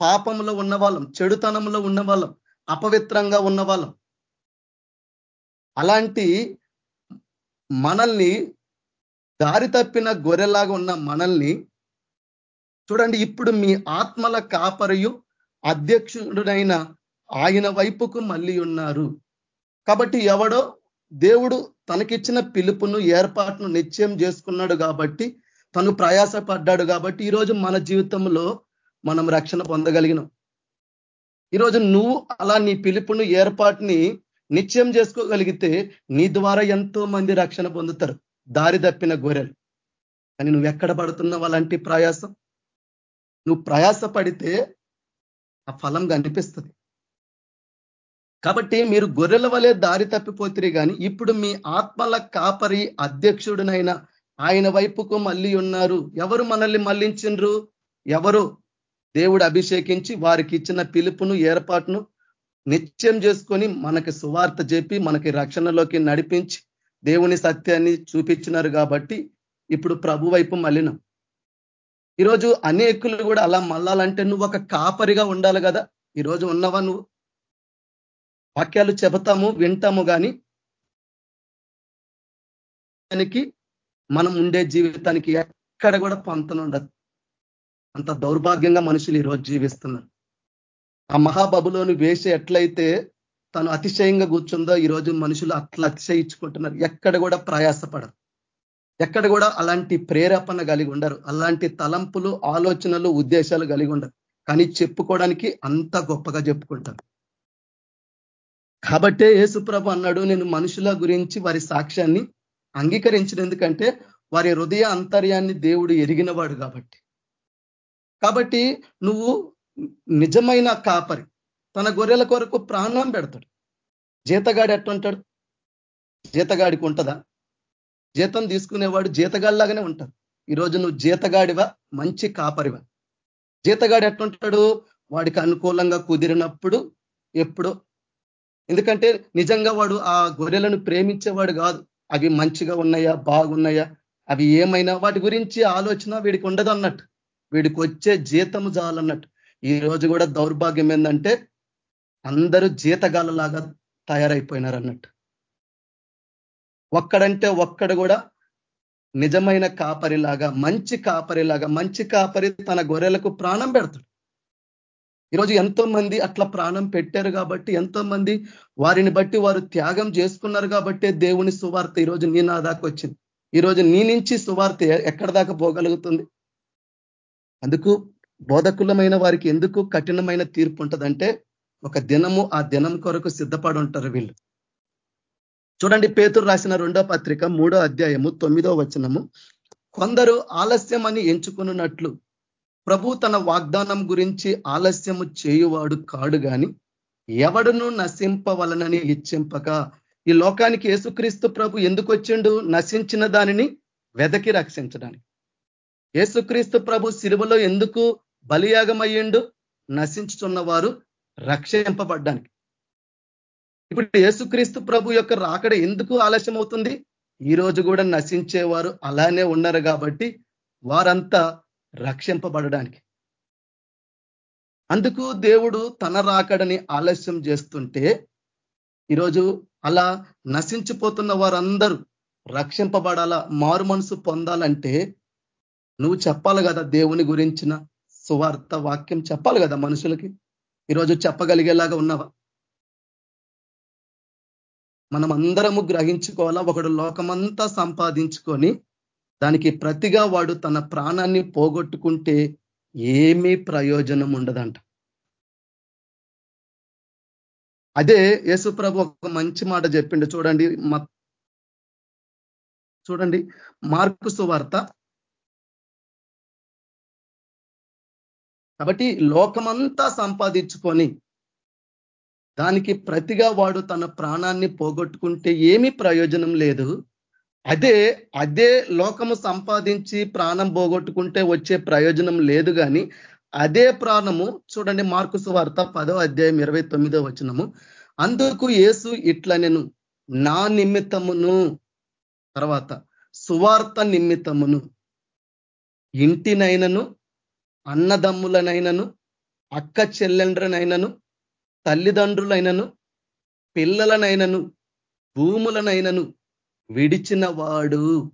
పాపంలో ఉన్న వాళ్ళం చెడుతనంలో ఉన్న వాళ్ళం అపవిత్రంగా ఉన్న వాళ్ళం అలాంటి మనల్ని దారి తప్పిన గొర్రెలాగా ఉన్న మనల్ని చూడండి ఇప్పుడు మీ ఆత్మల కాపరియు అధ్యక్షుడైన ఆయన వైపుకు మళ్ళీ ఉన్నారు. కాబట్టి ఎవడో దేవుడు తనకిచ్చిన పిలుపును ఏర్పాటును నిశ్చయం చేసుకున్నాడు కాబట్టి తను ప్రయాస పడ్డాడు కాబట్టి ఈరోజు మన జీవితంలో మనం రక్షణ పొందగలిగినాం. ఈరోజు నువ్వు అలా నీ పిలుపును ఏర్పాటుని నిశ్చయం చేసుకోగలిగితే నీ ద్వారా ఎంతో మంది రక్షణ పొందుతారు. దారి తప్పిన గొర్రెలు. కానీ నువ్వు ఎక్కడ పడుతున్నావు అలాంటి ప్రయాసం? నువ్వు ప్రయాస పడితే ఆ ఫలం కనిపిస్తుంది. కాబట్టి మీరు గొర్రెల వలె దారి తప్పిపోతురి కానీ ఇప్పుడు మీ ఆత్మల కాపరి అధ్యక్షుడినైన ఆయన వైపుకు మళ్ళీ ఉన్నారు. ఎవరు మనల్ని మళ్ళించిండ్రు ఎవరు? దేవుడు అభిషేకించి వారికి ఇచ్చిన పిలుపును ఏర్పాటును నిత్యం చేసుకొని మనకి సువార్త చెప్పి మనకి రక్షణలోకి నడిపించి దేవుని సత్యాన్ని చూపించినారు కాబట్టి ఇప్పుడు ప్రభు వైపు మళ్ళినం. ఈరోజు అనేకులు కూడా అలా మళ్ళాలంటే నువ్వు ఒక కాపరిగా ఉండాలి కదా. ఈరోజు ఉన్నవా నువ్వు? వాక్యాలు చెబుతాము వింటాము కానీ దానికి మనం ఉండే జీవితానికి ఎక్కడ కూడా పొంతనుండదు అంత దౌర్భాగ్యంగా మనుషులు ఈరోజు జీవిస్తున్నారు. ఆ మహాబబులోని వేష ఎట్లయితే తను అతిశయంగా కూర్చుందో ఈరోజు మనుషులు అట్లా అతిశయించుకుంటున్నారు. ఎక్కడ కూడా ప్రయాసపడరు. ఎక్కడ కూడా అలాంటి ప్రేరేపణ కలిగి ఉండరు. అలాంటి తలంపులు ఆలోచనలు ఉద్దేశాలు కలిగి ఉండరు. కానీ చెప్పుకోవడానికి అంత గొప్పగా చెప్పుకుంటారు. కాబట్టే యేసుప్రభు అన్నాడు నేను మనుషుల గురించి వారి సాక్ష్యాన్ని అంగీకరించిన. ఎందుకంటే వారి హృదయ అంతర్యాన్ని దేవుడు ఎరిగినవాడు కాబట్టి. కాబట్టి నువ్వు నిజమైన కాపరి. తన గొర్రెల కొరకు ప్రాణం పెడతాడు. జీతగాడు ఎట్టుంటాడు? జీతగాడికి ఉంటుందా? జీతం తీసుకునేవాడు జీతగాడిలాగానే ఉంటాడు ఈరోజు నువ్వు జీతగాడివా? మంచి కాపరివా? జీతగాడు ఎట్లుంటాడు? వాడికి అనుకూలంగా కుదిరినప్పుడు ఎప్పుడో. ఎందుకంటే నిజంగా వాడు ఆ గొర్రెలను ప్రేమించేవాడు కాదు. అవి మంచిగా ఉన్నాయా? బాగున్నాయా? అవి ఏమైనా? వాటి గురించి ఆలోచన వీడికి ఉండదు అన్నట్టు. వీడికి వచ్చే జీతము చాలన్నట్టు ఈ రోజు కూడా దౌర్భాగ్యం ఏంటంటే అందరూ జీతగాలలాగా తయారైపోయినారు అన్నట్టు. ఒక్కడంటే ఒక్కడు కూడా నిజమైన కాపరిలాగా మంచి కాపరిలాగా మంచి కాపరి తన గొర్రెలకు ప్రాణం పెడతాడు. ఈరోజు ఎంతో మంది అట్లా ప్రాణం పెట్టారు కాబట్టి ఎంతో మంది వారిని బట్టి వారు త్యాగం చేసుకున్నారు కాబట్టి దేవుని సువార్త ఈరోజు నీ నా దాకా వచ్చింది. ఈరోజు నీ నుంచి సువార్త ఎక్కడ దాకా పోగలుగుతుంది? అందుకు బోధకులమైన వారికి ఎందుకు కఠినమైన తీర్పు ఉంటుందంటే ఒక దినము ఆ దినం కొరకు సిద్ధపడి ఉంటారు వీళ్ళు. చూడండి పేతురు రాసిన రెండో పత్రిక మూడో అధ్యాయము తొమ్మిదో వచనము. కొందరు ఆలస్యం అని ఎంచుకున్నట్లు ప్రభు తన వాగ్దానం గురించి ఆలస్యము చేయువాడు కాడు గాని ఎవడును నశింపవలనని ఇచ్చింపక ఈ లోకానికి యేసుక్రీస్తు ప్రభు ఎందుకు వచ్చిండు నశించిన దానిని వెదకి రక్షించడానికి. యేసుక్రీస్తు ప్రభు సిలువలో ఎందుకు బలియాగమయ్యిండు? నశించుతున్న వారు రక్షింపబడ్డానికి. ఇప్పుడు యేసుక్రీస్తు ప్రభు యొక్క రాకడ ఎందుకు ఆలస్యం అవుతుంది ఈ రోజు కూడా నశించేవారు అలానే ఉన్నారు కాబట్టి వారంతా రక్షింపబడడానికి. అందుకు దేవుడు తన రాకడని ఆలస్యం చేస్తుంటే ఈరోజు అలా నశించిపోతున్న వారందరూ రక్షింపబడాలా మారు మనసు పొందాలంటే నువ్వు చెప్పాలి కదా దేవుని గురించిన సువార్త వాక్యం చెప్పాలి కదా మనుషులకి? ఈరోజు చెప్పగలిగేలాగా ఉన్నావా? మనం అందరము గ్రహించుకోవాలా? ఒకడు లోకమంతా సంపాదించుకొని దానికి ప్రతిగా వాడు తన ప్రాణాన్ని పోగొట్టుకుంటే ఏమీ ప్రయోజనం ఉండదంట. అదే యేసుప్రభు ఒక మంచి మాట చెప్పిండు. చూడండి చూడండి మార్కు సువార్త. కాబట్టి లోకమంతా సంపాదించుకొని దానికి ప్రతిగా వాడు తన ప్రాణాన్ని పోగొట్టుకుంటే ఏమీ ప్రయోజనం లేదు. అదే అదే లోకము సంపాదించి ప్రాణం పోగొట్టుకుంటే వచ్చే ప్రయోజనం లేదు కానీ అదే ప్రాణము చూడండి మార్కు సువార్త పదో అధ్యాయం ఇరవై తొమ్మిదో వచనము. అందుకు ఏసు ఇట్ల నేను నా నిమిత్తమును తర్వాత సువార్త నిమిత్తమును ఇంటినైనను అన్నదమ్ములనైనను అక్క చెల్లెండ్రనైనను తల్లిదండ్రులైనను పిల్లలనైనను భూములనైనను విడిచిన వాడు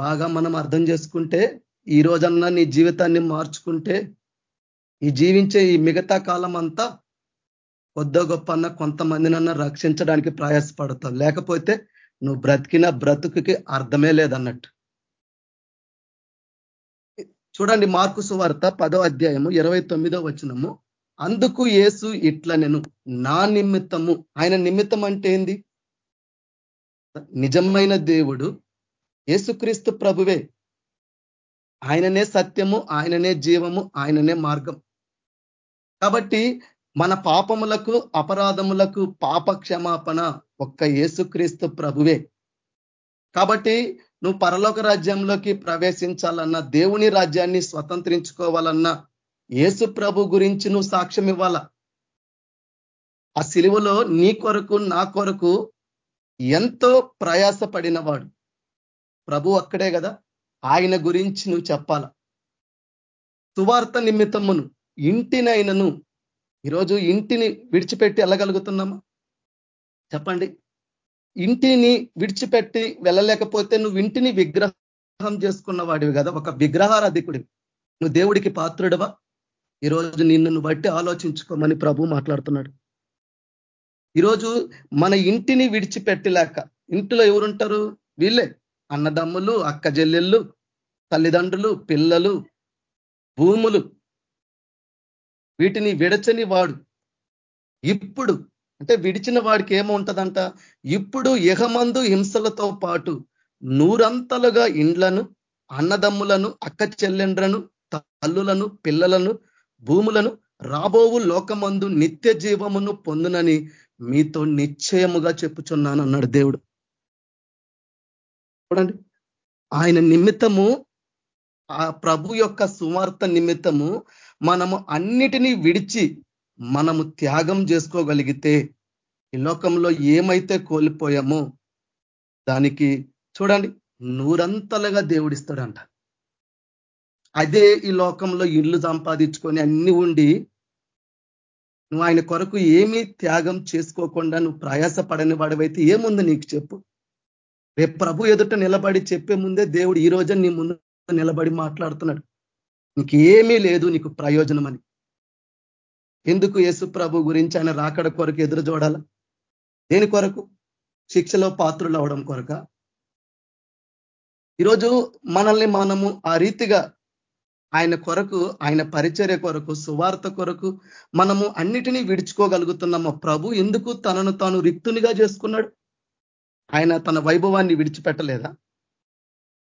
బాగా మనం అర్థం చేసుకుంటే ఈ రోజన్నా నీ జీవితాన్ని మార్చుకుంటే ఈ జీవించే ఈ మిగతా కాలం అంతా కొద్ద గొప్ప అన్న కొంతమందినన్నా రక్షించడానికి ప్రయాసపడతావు. లేకపోతే నువ్వు బ్రతికిన బ్రతుకుకి అర్థమే లేదన్నట్టు. చూడండి మార్కు సువార్త పదో అధ్యాయము ఇరవై తొమ్మిదో వచనము. అందుకు ఏసు ఇట్ల నేను నా నిమిత్తము. ఆయన నిమిత్తం అంటే ఏంది? నిజమైన దేవుడు ఏసుక్రీస్తు ప్రభువే. ఆయననే సత్యము ఆయననే జీవము ఆయననే మార్గం. కాబట్టి మన పాపములకు అపరాధములకు పాప క్షమాపణ ఒక్క యేసుక్రీస్తు ప్రభువే. కాబట్టి నువ్వు పరలోక రాజ్యంలోకి ప్రవేశించాలన్నా దేవుని రాజ్యాన్ని స్వతంత్రించుకోవాలన్నా యేసు ప్రభు గురించి నువ్వు సాక్ష్యం ఇవ్వాలా? ఆ సిలువలో నీ కొరకు నా కొరకు ఎంతో ప్రయాసపడినవాడు. ప్రభు అక్కడే కదా? ఆయన గురించి నువ్వు చెప్పాల? సువార్త నిమిత్తమును ఇంటినైనను ఈరోజు ఇంటిని విడిచిపెట్టి వెళ్ళగలుగుతున్నామా? చెప్పండి. ఇంటిని విడిచిపెట్టి వెళ్ళలేకపోతే నువ్వు ఇంటిని విగ్రహం చేసుకున్న వాడివి కదా? ఒక విగ్రహారాధికుడివి. నువ్వు దేవుడికి పాత్రుడవా? ఈరోజు నిన్ను బట్టి ఆలోచించుకోమని ప్రభు మాట్లాడుతున్నాడు. ఈరోజు మన ఇంటిని విడిచిపెట్టలేక ఇంటిలో ఎవరుంటారు? వీళ్ళే. అన్నదమ్ములు అక్క చెల్లెళ్ళు తల్లిదండ్రులు పిల్లలు భూములు. వీటిని విడచని వాడు. ఇప్పుడు అంటే విడిచిన వాడికి ఏముంటదంట? ఇప్పుడు యహమందు హింసలతో పాటు నూరంతలుగా ఇండ్లను అన్నదమ్ములను అక్క చెల్లెండ్రను తల్లులను పిల్లలను భూములను రాబోవు లోకమందు నిత్య జీవమును పొందునని మీతో నిశ్చయముగా చెప్పుచున్నాను అన్నాడు దేవుడు. చూడండి ఆయన నిమిత్తము ఆ ప్రభు యొక్క సువార్త నిమిత్తము మనము అన్నిటినీ విడిచి మనము త్యాగం చేసుకోగలిగితే ఈ లోకంలో ఏమైతే కోల్పోయామో దానికి చూడండి నూరంతలుగా దేవుడిస్తాడంట. అదే ఈ లోకంలో ఇల్లు సంపాదించుకొని అన్ని ఉండి నువ్వు ఆయన కొరకు ఏమీ త్యాగం చేసుకోకుండా నువ్వు ప్రయాసపడని వాడివైతే ఏముంది నీకు చెప్పు? రేపు ప్రభు ఎదుట నిలబడి చెప్పే ముందే దేవుడు ఈ రోజే నీ ముందు నిలబడి మాట్లాడుతున్నాడు. నీకు ఏమీ లేదు నీకు ప్రయోజనం అని. ఎందుకు యేసు ప్రభు గురించి ఆయన రాకడ కొరకు ఎదురు చూడాల? దేని కొరకు? శిక్షలో పాత్రులు అవడం కొరక. ఈరోజు మనల్ని మనము ఆ రీతిగా ఆయన కొరకు ఆయన పరిచర్య కొరకు సువార్త కొరకు మనము అన్నిటినీ విడుచుకోగలుగుతున్నాము? ప్రభు ఎందుకు తనను తాను రిక్తునిగా చేసుకున్నాడు? ఆయన తన వైభవాన్ని విడిచిపెట్టలేదా?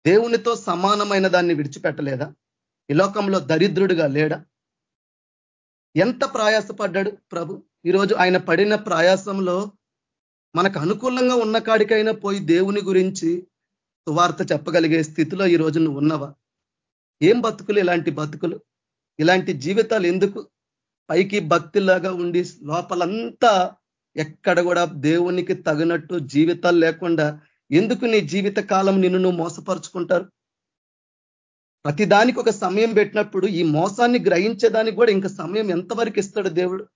దేవునితో సమానమైన దాన్ని విడిచిపెట్టలేదా? ఈ లోకంలో దరిద్రుడిగా లేడా? ఎంత ప్రయాసపడ్డాడు ప్రభు? ఈరోజు ఆయన పడిన ప్రయాసంలో మనకు అనుకూలంగా ఉన్న కాడికైనా పోయి దేవుని గురించి సువార్త చెప్పగలిగే స్థితిలో ఈరోజు నువ్వు ఉన్నవా? ఏం బతుకులు? ఇలాంటి బతుకులు? ఇలాంటి జీవితాలు ఎందుకు? పైకి భక్తిలాగా ఉండి లోపలంతా ఎక్కడ కూడా దేవునికి తగినట్టు జీవితాలు లేకుండా ఎందుకు నీ జీవిత కాలం నిన్ను నువ్వు మోసపరుచుకుంటారు? ప్రతిదానికి ఒక సమయం పెట్టినప్పుడు ఈ మోసాన్ని గ్రహించేదానికి కూడా ఇంకా సమయం ఎంతవరకు ఇస్తాడు దేవుడు?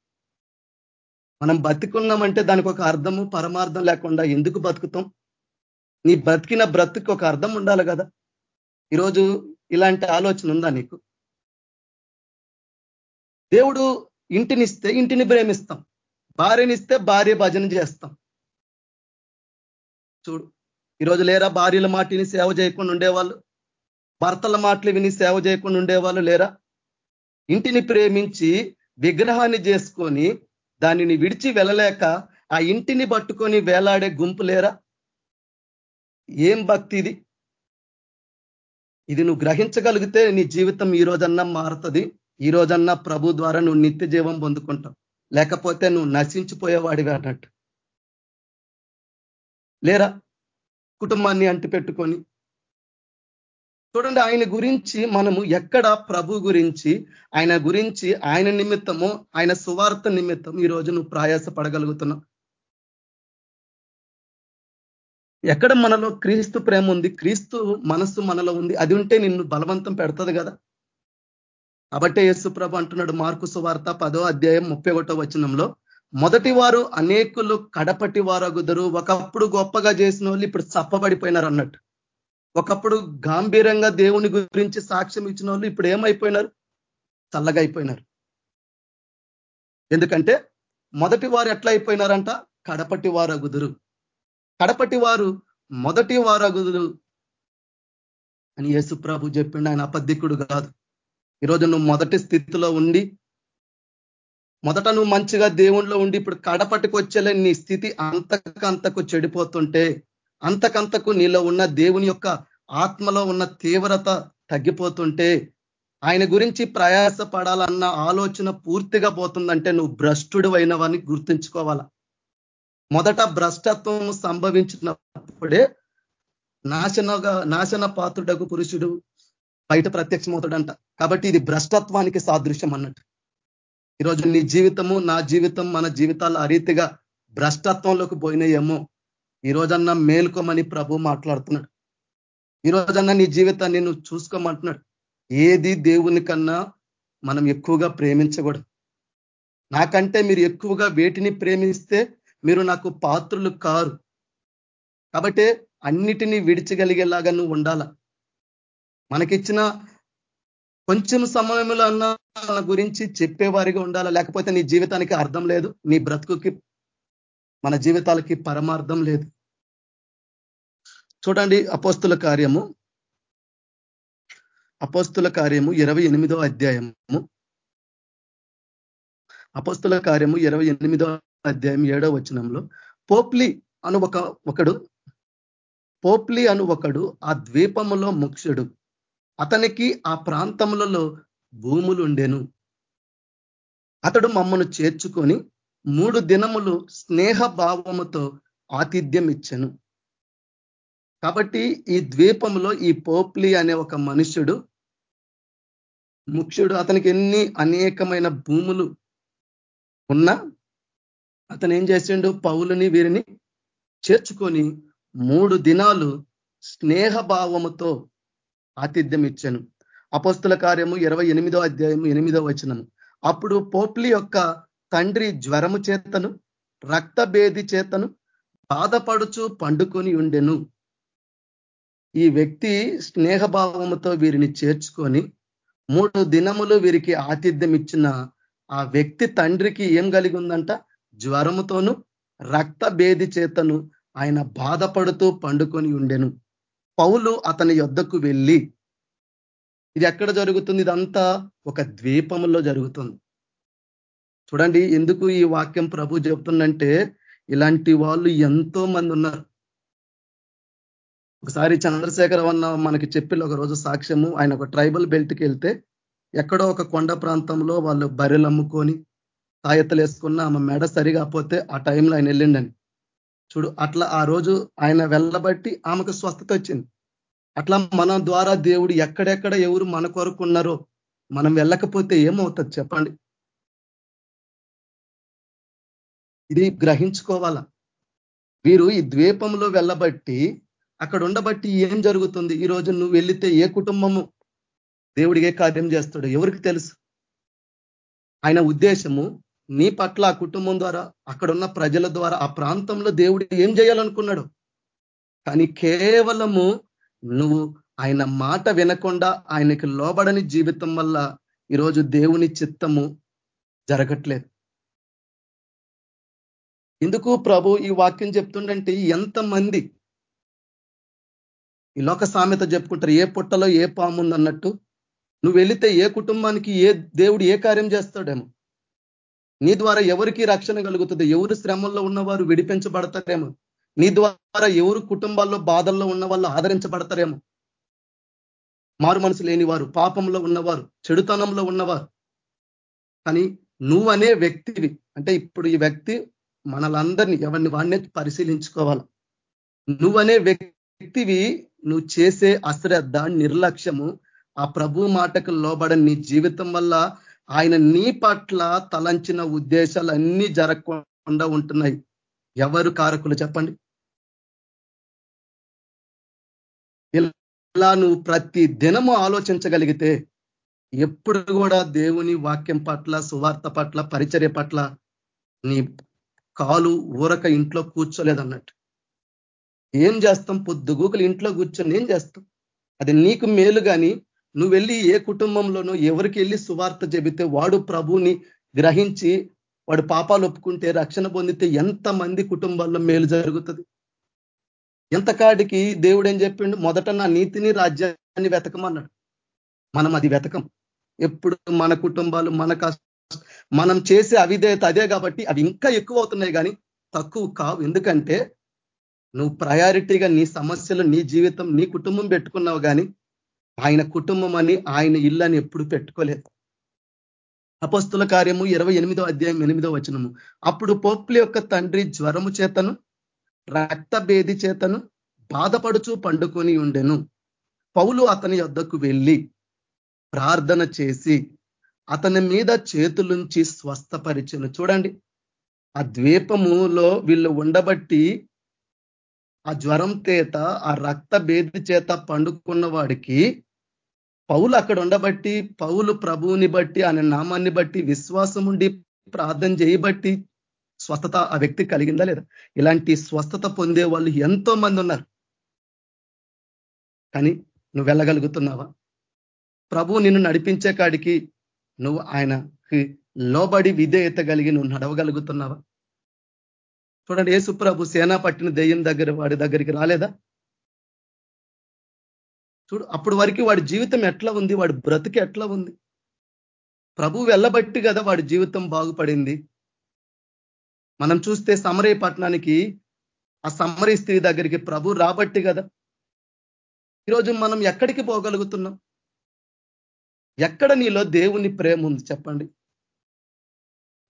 మనం బతుకున్నామంటే దానికి ఒక అర్థము పరమార్థం లేకుండా ఎందుకు బతుకుతాం? నీ బ్రతికిన బ్రతుకు ఒక అర్థం ఉండాలి కదా? ఈరోజు ఇలాంటి ఆలోచన ఉందా నీకు? దేవుడు ఇంటినిస్తే ఇంటిని ప్రేమిస్తాం. భార్యనిస్తే భార్య భజన చేస్తాం. చూడు ఈరోజు లేరా భార్యల మాటిని సేవ చేయకుండా ఉండేవాళ్ళు? భర్తల మాటలు విని సేవ చేయకుండా ఉండేవాళ్ళు లేరా? ఇంటిని ప్రేమించి విగ్రహాన్ని చేసుకొని దానిని విడిచి వెళ్ళలేక ఆ ఇంటిని పట్టుకొని వేలాడే గుంపు లేరా? ఏం భక్తి ఇది? ఇది నువ్వు గ్రహించగలిగితే నీ జీవితం ఈ రోజన్నా మారుతుంది. ఈ రోజన్నా ప్రభు ద్వారా నువ్వు నిత్య జీవం పొందుకుంటావు. లేకపోతే నువ్వు నశించిపోయేవాడివి అన్నట్టు. లేరా? కుటుంబాన్ని అంటి పెట్టుకొని చూడండి ఆయన గురించి మనము ఎక్కడ ప్రభు గురించి ఆయన గురించి ఆయన నిమిత్తము ఆయన సువార్త నిమిత్తం ఈ రోజు నువ్వు ప్రయాస పడగలుగుతున్నావు ఎక్కడ మనలో క్రీస్తు ప్రేమ ఉంది క్రీస్తు మనస్సు మనలో ఉంది అది ఉంటే నిన్ను బలవంతం పెడుతుంది కదా. కాబట్టే యేసుప్రభు అంటున్నాడు మార్కు సువార్త పదో అధ్యాయం ముప్పై ఒకటో వచనంలో మొదటి వారు అనేకులు కడపటి వారగుదరు ఒకప్పుడు గొప్పగా చేసిన వాళ్ళు ఇప్పుడు చప్పబడిపోయినారు అన్నట్టు. ఒకప్పుడు గాంభీరంగా దేవుని గురించి సాక్ష్యం ఇచ్చిన వాళ్ళు ఇప్పుడు ఏమైపోయినారు? చల్లగా అయిపోయినారు ఎందుకంటే మొదటి వారు ఎట్లా అయిపోయినారంట? కడపటి వారగుదురు. కడపటి వారు మొదటి వారగుదురు అని యేసుప్రభు చెప్పిండు. ఆయన అపద్ధికుడు కాదు. ఈరోజు నువ్వు మొదటి స్థితిలో ఉండి మొదట నువ్వు మంచిగా దేవుణ్ణిలో ఉండి ఇప్పుడు కడపటికి వచ్చేలే నీ స్థితి అంతకంతకు చెడిపోతుంటే అంతకంతకు నీలో ఉన్న దేవుని యొక్క ఆత్మలో ఉన్న తీవ్రత తగ్గిపోతుంటే ఆయన గురించి ప్రయాస పడాలన్న ఆలోచన పూర్తిగా పోతుందంటే నువ్వు భ్రష్టుడు అయినవని గుర్తుంచుకోవాలా? మొదట భ్రష్టత్వం సంభవించినప్పుడే నాశనగా నాశన పాత్రుడకు పురుషుడు బయట ప్రత్యక్షమవుతాడంట. కాబట్టి ఇది భ్రష్టత్వానికి సాదృశ్యం అన్నట్టు. ఈరోజు నీ జీవితము నా జీవితం మన జీవితాలు అరీతిగా భ్రష్టత్వంలోకి పోయినాయేమో. ఈ రోజన్నా మేల్కోమని ప్రభు మాట్లాడుతున్నాడు. ఈ రోజన్నా నీ జీవితాన్ని నువ్వు చూసుకోమంటున్నాడు. ఏది దేవుని కన్నా మనం ఎక్కువగా ప్రేమించకూడదు. నాకంటే మీరు ఎక్కువగా వేటిని ప్రేమిస్తే మీరు నాకు పాత్రులు కారు. కాబట్టి అన్నిటినీ విడిచగలిగేలాగా నువ్వు ఉండాల. మనకిచ్చిన కొంచెం సమయంలో అన్న గురించి చెప్పేవారిగా ఉండాలా. లేకపోతే నీ జీవితానికి అర్థం లేదు. నీ బ్రతుకుకి మన జీవితాలకి పరమార్థం లేదు. చూడండి అపోస్తుల కార్యము. అపోస్తుల కార్యము ఇరవై ఎనిమిదో అధ్యాయము. అపోస్తుల కార్యము ఇరవై ఎనిమిదో అధ్యాయం ఏడో వచనంలో పోప్లి అను ఒక ఒకడు పోప్లి అను ఒకడు ఆ ద్వీపములో ముక్షుడు. అతనికి ఆ ప్రాంతములలో భూములు ఉండెను అతడు మమ్మను చేర్చుకొని మూడు దినములు స్నేహ భావముతో ఆతిథ్యం ఇచ్చను కాబట్టి ఈ ద్వీపంలో ఈ పోప్లి అనే ఒక మనుష్యుడు ముఖ్యుడు అతనికి ఎన్ని అనేకమైన భూములు ఉన్నా అతను ఏం చేసిండు? పౌలుని వీరిని చేర్చుకొని మూడు దినాలు స్నేహభావముతో ఆతిథ్యం ఇచ్చాను అపస్తుల కార్యము ఇరవై ఎనిమిదో అధ్యాయము ఎనిమిదో వచనము. అప్పుడు పోప్లి యొక్క తండ్రి జ్వరము చేతను రక్తభేది చేతను బాధపడుచు పండుకొని ఉండెను. ఈ వ్యక్తి స్నేహభావముతో వీరిని చేర్చుకొని మూడు దినములు వీరికి ఆతిథ్యం ఇచ్చిన ఆ వ్యక్తి తండ్రికి ఏం కలిగి ఉందంట? జ్వరముతోను రక్త భేది చేతను ఆయన బాధపడుతూ పండుకొని ఉండెను. పౌలు అతని యొద్దకు వెళ్ళి ఇది ఎక్కడ జరుగుతుంది? ఇదంతా ఒక ద్వీపంలో జరుగుతుంది. చూడండి ఎందుకు ఈ వాక్యం ప్రభు చెబుతుందంటే ఇలాంటి వాళ్ళు ఎంతో మంది ఉన్నారు. ఒకసారి చంద్రశేఖర అన్న మనకి చెప్పిన ఒక రోజు సాక్ష్యము ఆయన ఒక ట్రైబల్ బెల్ట్కి వెళ్తే ఎక్కడో ఒక కొండ ప్రాంతంలో వాళ్ళు బర్రెలు అమ్ముకొని తాయెత్తలు వేసుకున్న ఆమె మెడ సరిగా పోతే ఆ టైంలో ఆయన వెళ్ళిండని. చూడు అట్లా ఆ రోజు ఆయన వెళ్ళబట్టి ఆమెకు స్వస్థత వచ్చింది. అట్లా మన ద్వారా దేవుడు ఎక్కడెక్కడ ఎవరు మన కొరకు ఉన్నారో మనం వెళ్ళకపోతే ఏమవుతుంది చెప్పండి? ఇది గ్రహించుకోవాలా? వీరు ఈ ద్వీపంలో వెళ్ళబట్టి అక్కడ ఉండబట్టి ఏం జరుగుతుంది? ఈ రోజు నువ్వు వెళితే ఏ కుటుంబము దేవుడికే కార్యం చేస్తాడు ఎవరికి తెలుసు? ఆయన ఉద్దేశము నీ పట్ల ఆ కుటుంబం ద్వారా అక్కడున్న ప్రజల ద్వారా ఆ ప్రాంతంలో దేవుడు ఏం చేయాలనుకున్నాడు? కానీ కేవలము నువ్వు ఆయన మాట వినకుండా ఆయనకి లోబడని జీవితం వల్ల ఈరోజు దేవుని చిత్తము జరగట్లేదు. ఎందుకు ప్రభు ఈ వాక్యం చెప్తుండంటే ఎంతమంది ఈ లోక సామెత చెప్పుకుంటారు ఏ పుట్టలో ఏ పాము ఉందన్నట్టు. నువ్వు వెళితే ఏ కుటుంబానికి ఏ దేవుడు ఏ కార్యం చేస్తాడేమో. నీ ద్వారా ఎవరికి రక్షణ కలుగుతుంది? ఎవరు శ్రమంలో ఉన్నవారు విడిపించబడతారేమో? నీ ద్వారా ఎవరు కుటుంబాల్లో బాధల్లో ఉన్న వాళ్ళు ఆదరించబడతారేమో? మారు మనసు లేనివారు పాపంలో ఉన్నవారు చెడుతనంలో ఉన్నవారు. కానీ నువ్వనే వ్యక్తివి. అంటే ఇప్పుడు ఈ వ్యక్తి మనలందరినీ ఎవరిని వాడినే పరిశీలించుకోవాలి? నువ్వనే వ్యక్తివి నువ్వు చేసే అశ్రద్ధ నిర్లక్ష్యము ఆ ప్రభు మాటకు లోబడని నీ జీవితం వల్ల ఆయన నీ పట్ల తలంచిన ఉద్దేశాలు అన్నీ జరగకుండా ఉంటున్నాయి. ఎవరు కారకులు చెప్పండి? ఇలా నువ్వు ప్రతి దినము ఆలోచించగలిగితే ఎప్పుడు కూడా దేవుని వాక్యం పట్ల సువార్త పట్ల పరిచర్య పట్ల నీ కాలు ఊరక ఇంట్లో కూర్చోలేదన్నట్టు. ఏం చేస్తాం? పొద్దుగూకులు ఇంట్లో కూర్చొని ఏం చేస్తాం? అది నీకు మేలు కానీ నువ్వు వెళ్ళి ఏ కుటుంబంలోనో ఎవరికి వెళ్ళి సువార్త చెబితే వాడు ప్రభుని గ్రహించి వాడు పాపాలు ఒప్పుకుంటే రక్షణ పొందితే ఎంతమంది కుటుంబాల్లో మేలు జరుగుతుంది? ఎంతకాడికి దేవుడు ఏం చెప్పిండు? మొదట నా నీతిని రాజ్యాన్ని వెతకమన్నాడు. మనం అది వెతకం. ఎప్పుడు మన కుటుంబాలు మన మనం చేసే అవిధేయత అదే కాబట్టి అవి ఇంకా ఎక్కువ అవుతున్నాయి కానీ తక్కువ కావు. ఎందుకంటే నువ్వు ప్రయారిటీగా నీ సమస్యలు నీ జీవితం నీ కుటుంబం పెట్టుకున్నావు కానీ ఆయన కుటుంబం అని ఆయన ఇల్లు అని ఎప్పుడు పెట్టుకోలేదు. అపస్తుల కార్యము ఇరవై ఎనిమిదో అధ్యాయం ఎనిమిదో వచనము. అప్పుడు పోప్ల యొక్క తండ్రి జ్వరము చేతను రక్తభేది చేతను బాధపడుచు పండుకొని ఉండెను. పౌలు అతని యొద్దకు వెళ్ళి ప్రార్థన చేసి అతని మీద చేతులుంచి స్వస్థపరిచను. చూడండి ఆ ద్వీపములో వీళ్ళు ఉండబట్టి ఆ జ్వరం చేత ఆ రక్త భేది చేత పండుకున్న వాడికి పౌలు అక్కడ ఉండబట్టి పౌలు ప్రభువుని బట్టి ఆయన నామాన్ని బట్టి విశ్వాసం ఉండి ప్రార్థన చేయబట్టి స్వస్థత ఆ వ్యక్తి కలిగిందా లేదా? ఇలాంటి స్వస్థత పొందే వాళ్ళు ఎంతో మంది ఉన్నారు. కానీ నువ్వు వెళ్ళగలుగుతున్నావా? ప్రభు నిన్ను నడిపించే కాడికి నువ్వు ఆయనకి లోబడి విధేయత కలిగి నువ్వు నడవగలుగుతున్నావా? చూడండి ఏ సుప్రభు సేనా పట్టిన దెయ్యం దగ్గర వాడి దగ్గరికి రాలేదా? చూడు అప్పుడు వరకు వాడి జీవితం ఎట్లా ఉంది? వాడి బ్రతికి ఎట్లా ఉంది? ప్రభు వెళ్ళబట్టి కదా వాడి జీవితం బాగుపడింది. మనం చూస్తే సమరయ పట్టణానికి ఆ సమరీ స్త్రీ దగ్గరికి ప్రభు రాబట్టి కదా. ఈరోజు మనం ఎక్కడికి పోగలుగుతున్నాం? ఎక్కడ నీలో దేవుని ప్రేమ ఉంది చెప్పండి?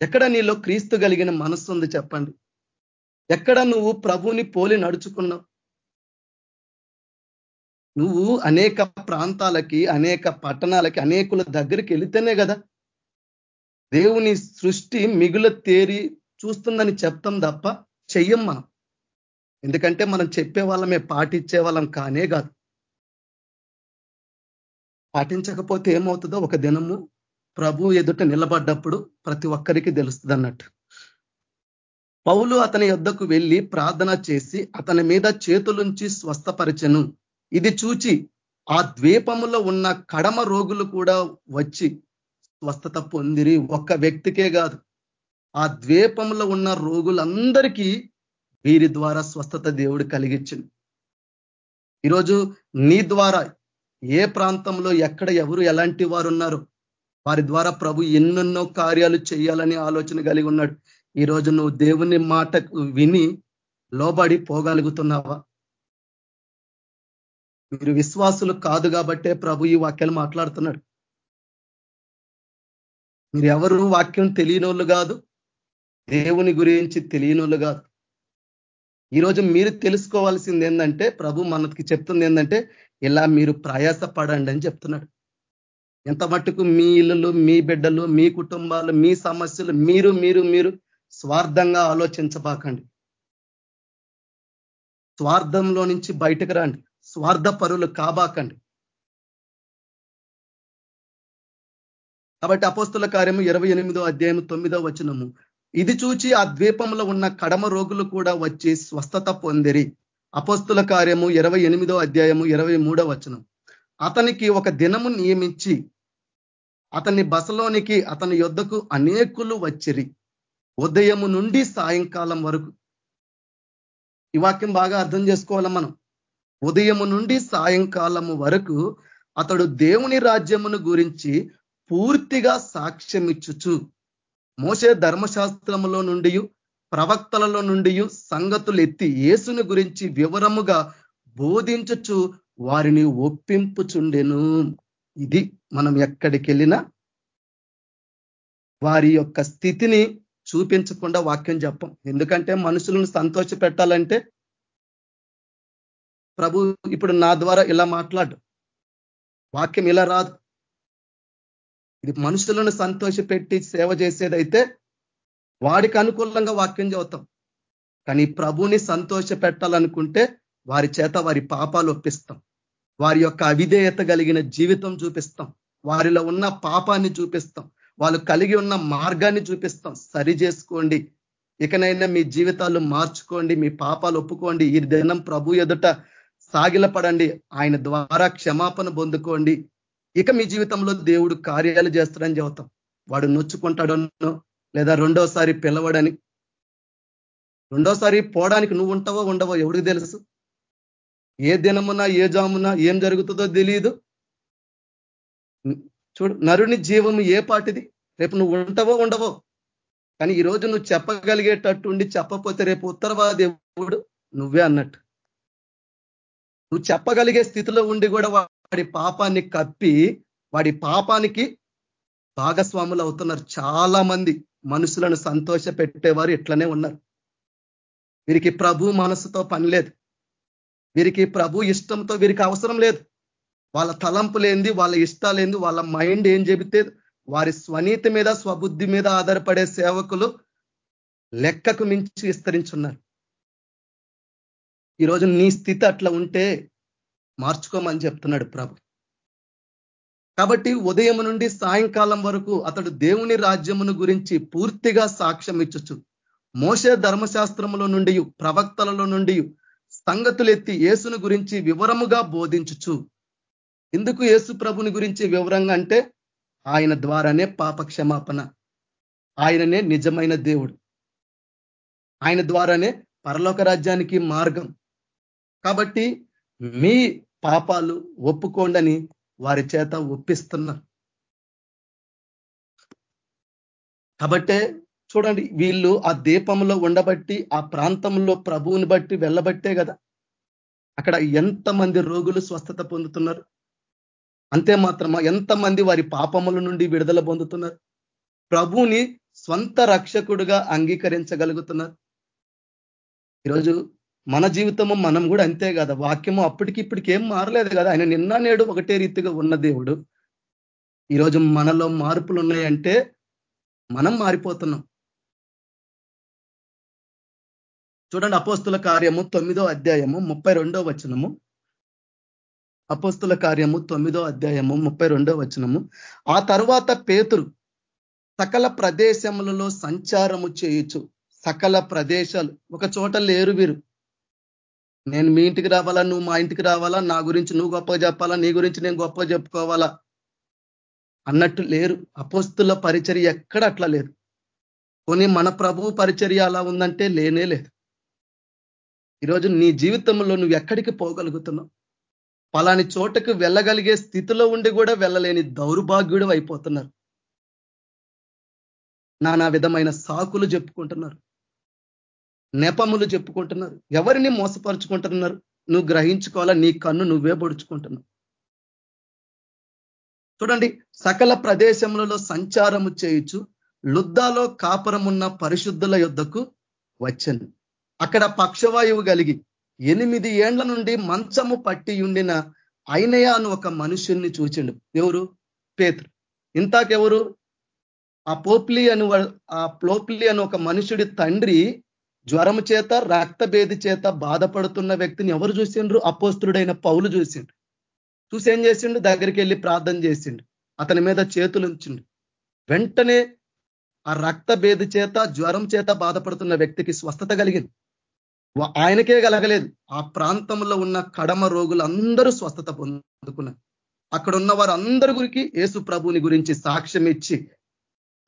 ఎక్కడ నీలో క్రీస్తు కలిగిన మనస్సు ఉంది చెప్పండి? ఎక్కడ నువ్వు ప్రభుని పోలి నడుచుకున్నావు? నువ్వు అనేక ప్రాంతాలకి అనేక పట్టణాలకి అనేకుల దగ్గరికి వెళితేనే కదా. దేవుని సృష్టి మిగుల తేరి చూస్తుందని చెప్తాం తప్ప చెయ్యం మనం. ఎందుకంటే మనం చెప్పే వాళ్ళమే పాటించే వాళ్ళం కానే కాదు. పాటించకపోతే ఏమవుతుందో ఒక దినము ప్రభు ఎదుట నిలబడ్డప్పుడు ప్రతి ఒక్కరికి తెలుస్తుంది అన్నట్టు. పౌలు అతని యొద్దకు వెళ్ళి ప్రార్థన చేసి అతని మీద చేతులుంచి స్వస్థపరిచను. ఇది చూచి ఆ ద్వీపములో ఉన్న కడమ రోగులు కూడా వచ్చి స్వస్థత పొందిరి. ఒక్క వ్యక్తికే కాదు ఆ ద్వీపంలో ఉన్న రోగులందరికీ వీరి ద్వారా స్వస్థత దేవుడు కలిగించింది ఈరోజు నీ ద్వారా ఏ ప్రాంతంలో ఎక్కడ ఎవరు ఎలాంటి వారు ఉన్నారు వారి ద్వారా ప్రభు ఎన్నెన్నో కార్యాలు చేయాలని ఆలోచన కలిగి ఉన్నాడు. ఈరోజు నువ్వు దేవుని మాటకు విని లోబడి పోగలుగుతున్నావా? మీరు విశ్వాసులు కాదు కాబట్టే ప్రభు ఈ వాక్యాలు మాట్లాడుతున్నాడు. మీరు ఎవరు వాక్యం తెలియనోళ్ళు కాదు దేవుని గురించి తెలియనోళ్ళు కాదు. ఈరోజు మీరు తెలుసుకోవాల్సింది ఏంటంటే ప్రభు మనకి చెప్తుంది ఏంటంటే ఇలా మీరు ప్రయాస పడండి అని చెప్తున్నాడు. ఎంత మట్టుకు మీ ఇల్లులు మీ బిడ్డలు మీ కుటుంబాలు మీ సమస్యలు మీరు మీరు మీరు స్వార్థంగా ఆలోచించబాకండి. స్వార్థంలో నుంచి బయటకు రండి. స్వార్థ పరులు కాబాకండి. కాబట్టి అపోస్తుల కార్యము ఇరవై ఎనిమిదో అధ్యాయం తొమ్మిదో వచనము. ఇది చూచి ఆ ద్వీపంలో ఉన్న కడమ రోగులు కూడా వచ్చి స్వస్థత పొందిరి. అపోస్తుల కార్యము ఇరవై ఎనిమిదో అధ్యాయము ఇరవై మూడో వచనం. అతనికి ఒక దినము నియమించి అతని బసలోనికి అతని యొద్దకు అనేకులు వచ్చిరి. ఉదయము నుండి సాయంకాలం వరకు. ఈ వాక్యం బాగా అర్థం చేసుకోవాలి మనం? ఉదయము నుండి సాయంకాలము వరకు అతడు దేవుని రాజ్యమును గురించి పూర్తిగా సాక్ష్యమిచ్చుచు. మోసే ధర్మశాస్త్రములో నుండి ప్రవక్తలలో నుండి సంగతులు ఎత్తి యేసుని గురించి వివరముగా బోధించుచు వారిని ఒప్పింపుచుండెను. ఇది మనం ఎక్కడికి వెళ్ళినా వారి యొక్క స్థితిని చూపించకుండా వాక్యం చెప్పం ఎందుకంటే మనుషులను సంతోష పెట్టాలంటే ప్రభు ఇప్పుడు నా ద్వారా ఇలా మాట్లాడు. వాక్యం ఇలా రాదు. ఇది మనుషులను సంతోషపెట్టి సేవ చేసేదైతే వాడికి అనుకూలంగా వాక్యం చదువుతాం. కానీ ప్రభుని సంతోష పెట్టాలనుకుంటే వారి చేత వారి పాపాలు ఒప్పిస్తాం. వారి యొక్క అవిధేయత కలిగిన జీవితం చూపిస్తాం. వారిలో ఉన్న పాపాన్ని చూపిస్తాం. వాళ్ళు కలిగి ఉన్న మార్గాన్ని చూపిస్తాం. సరి చేసుకోండి. ఇకనైనా మీ జీవితాలు మార్చుకోండి. మీ పాపాలు ఒప్పుకోండి. ఈ దినం ప్రభు ఎదుట సాగిలపడండి. ఆయన ద్వారా క్షమాపణ పొందుకోండి. ఇక మీ జీవితంలో దేవుడు కార్యాలు చేస్తాడని చెబుతాం. వాడు నొచ్చుకుంటాడనో లేదా రెండోసారి పిలవడని రెండోసారి పోవడానికి నువ్వు ఉంటావో ఉండవో ఎవరికి తెలుసు? ఏ దినమున్నా ఏ జామున్నా ఏం జరుగుతుందో తెలియదు. చూడు నరుని జీవము ఏ పాటిది? రేపు నువ్వు ఉంటావో ఉండవో. కానీ ఈరోజు నువ్వు చెప్పగలిగేటట్టు ఉండి చెప్పపోతే రేపు ఉత్తరవాది దేవుడు నువ్వే అన్నట్టు. నువ్వు చెప్పగలిగే స్థితిలో ఉండి కూడా వాడి పాపాన్ని కప్పి వాడి పాపానికి భాగస్వాములు అవుతున్నారు. చాలా మంది మనుషులను సంతోష పెట్టేవారు ఇట్లనే ఉన్నారు. వీరికి ప్రభు మనసుతో పని లేదు. వీరికి ప్రభు ఇష్టంతో వీరికి అవసరం లేదు. వాళ్ళ తలంపు లేనిది వాళ్ళ ఇష్టాలేంది వాళ్ళ మైండ్ ఏం చెబితే వారి స్వనీతి మీద స్వబుద్ధి మీద ఆధారపడే సేవకులు లెక్కకు మించి విస్తరించున్నారు. ఈరోజు నీ స్థితి అట్లా ఉంటే మార్చుకోమని చెప్తున్నాడు ప్రభు. కాబట్టి ఉదయం నుండి సాయంకాలం వరకు అతడు దేవుని రాజ్యమును గురించి పూర్తిగా సాక్ష్యం ఇచ్చచ్చు మోస ధర్మశాస్త్రములో నుండి ప్రవక్తలలో నుండి సంగతులెత్తి యేసును గురించి వివరముగా బోధించుచు. ఎందుకు యేసు ప్రభుని గురించి వివరంగా అంటే ఆయన ద్వారానే పాపక్షమాపణ. ఆయననే నిజమైన దేవుడు. ఆయన ద్వారానే పరలోక రాజ్యానికి మార్గం. కాబట్టి మీ పాపాలు ఒప్పుకోండని వారి చేత ఒప్పిస్తున్నారు కాబట్టే చూడండి వీళ్ళు ఆ దీపంలో ఉండబట్టి ఆ ప్రాంతంలో ప్రభువుని బట్టి వెళ్ళబట్టే కదా. అక్కడ ఎంతమంది రోగులు స్వస్థత పొందుతున్నారు? అంతే మాత్రమా ఎంతమంది వారి పాపముల నుండి విడుదల పొందుతున్నారు? ప్రభువుని స్వంత రక్షకుడుగా అంగీకరించగలుగుతున్నారు. ఈరోజు మన జీవితము మనం కూడా అంతే కదా. వాక్యము అప్పటికి ఇప్పటికి ఏం మారలేదు కదా. ఆయన నిన్న నేడు ఒకటే రీతిగా ఉన్న దేవుడు. ఈరోజు మనలో మార్పులు ఉన్నాయంటే మనం మారిపోతున్నాం. చూడండి అపోస్తుల కార్యము తొమ్మిదో అధ్యాయము ముప్పై రెండో వచనము. అపోస్తుల కార్యము తొమ్మిదో అధ్యాయము ముప్పై రెండో వచనము. ఆ తర్వాత పేతురు సకల ప్రదేశములలో సంచారము చేయొచ్చు సకల ప్రదేశాలు ఒక చోట లేరు వీరు. నేను మీ ఇంటికి రావాలా? నువ్వు మా ఇంటికి రావాలా? నా గురించి నువ్వు గొప్పగా చెప్పాలా? నీ గురించి నేను గొప్పగా చెప్పుకోవాలా? అన్నట్టు లేరు. అపోస్తుల పరిచర్య ఎక్కడ అట్లా లేదు. కొన్ని మన ప్రభువు పరిచర్య అలా ఉందంటే లేనే లేదు. ఈరోజు నీ జీవితంలో నువ్వు ఎక్కడికి పోగలుగుతున్నావు? పలాని చోటకు వెళ్ళగలిగే స్థితిలో ఉండి కూడా వెళ్ళలేని దౌర్భాగ్యుడు అయిపోతున్నారు. నానా విధమైన సాకులు చెప్పుకుంటున్నారు. నెపములు చెప్పుకుంటున్నారు. ఎవరిని మోసపరుచుకుంటున్నారు? నువ్వు గ్రహించుకోవాలా? నీ కన్ను నువ్వే పొడుచుకుంటున్నావు. చూడండి సకల ప్రదేశములలో సంచారము చేయుచు లుద్దాలో కాపురమున్న పరిశుద్ధుల యుద్ధకు వచ్చను. అక్కడ పక్షవాయువు కలిగి ఎనిమిది ఏండ్ల నుండి మంచము పట్టి ఉండిన అయినయా అని ఒక మనుషుల్ని చూచిండు. ఎవరు? పేతురు. ఇంతాకెవరు? ఆ పోప్లి అని ఆ ప్లోప్లి అని ఒక మనుషుడి తండ్రి జ్వరము చేత రక్తభేది చేత బాధపడుతున్న వ్యక్తిని ఎవరు చూసిండ్రు? అపోస్తుడైన పౌలు చూసిండు. చూసి ఏం చేసిండు? దగ్గరికి వెళ్ళి ప్రార్థన చేసిండు. అతని మీద చేతులు ఉంచిండు. వెంటనే ఆ రక్తభేది చేత జ్వరం చేత బాధపడుతున్న వ్యక్తికి స్వస్థత కలిగింది. ఆయనకే కలగలేదు. ఆ ప్రాంతంలో ఉన్న కడమ రోగులు అందరూ స్వస్థత పొందుకున్నారు. అక్కడ ఉన్న అందరి గురికి యేసు ప్రభుని గురించి సాక్ష్యం ఇచ్చి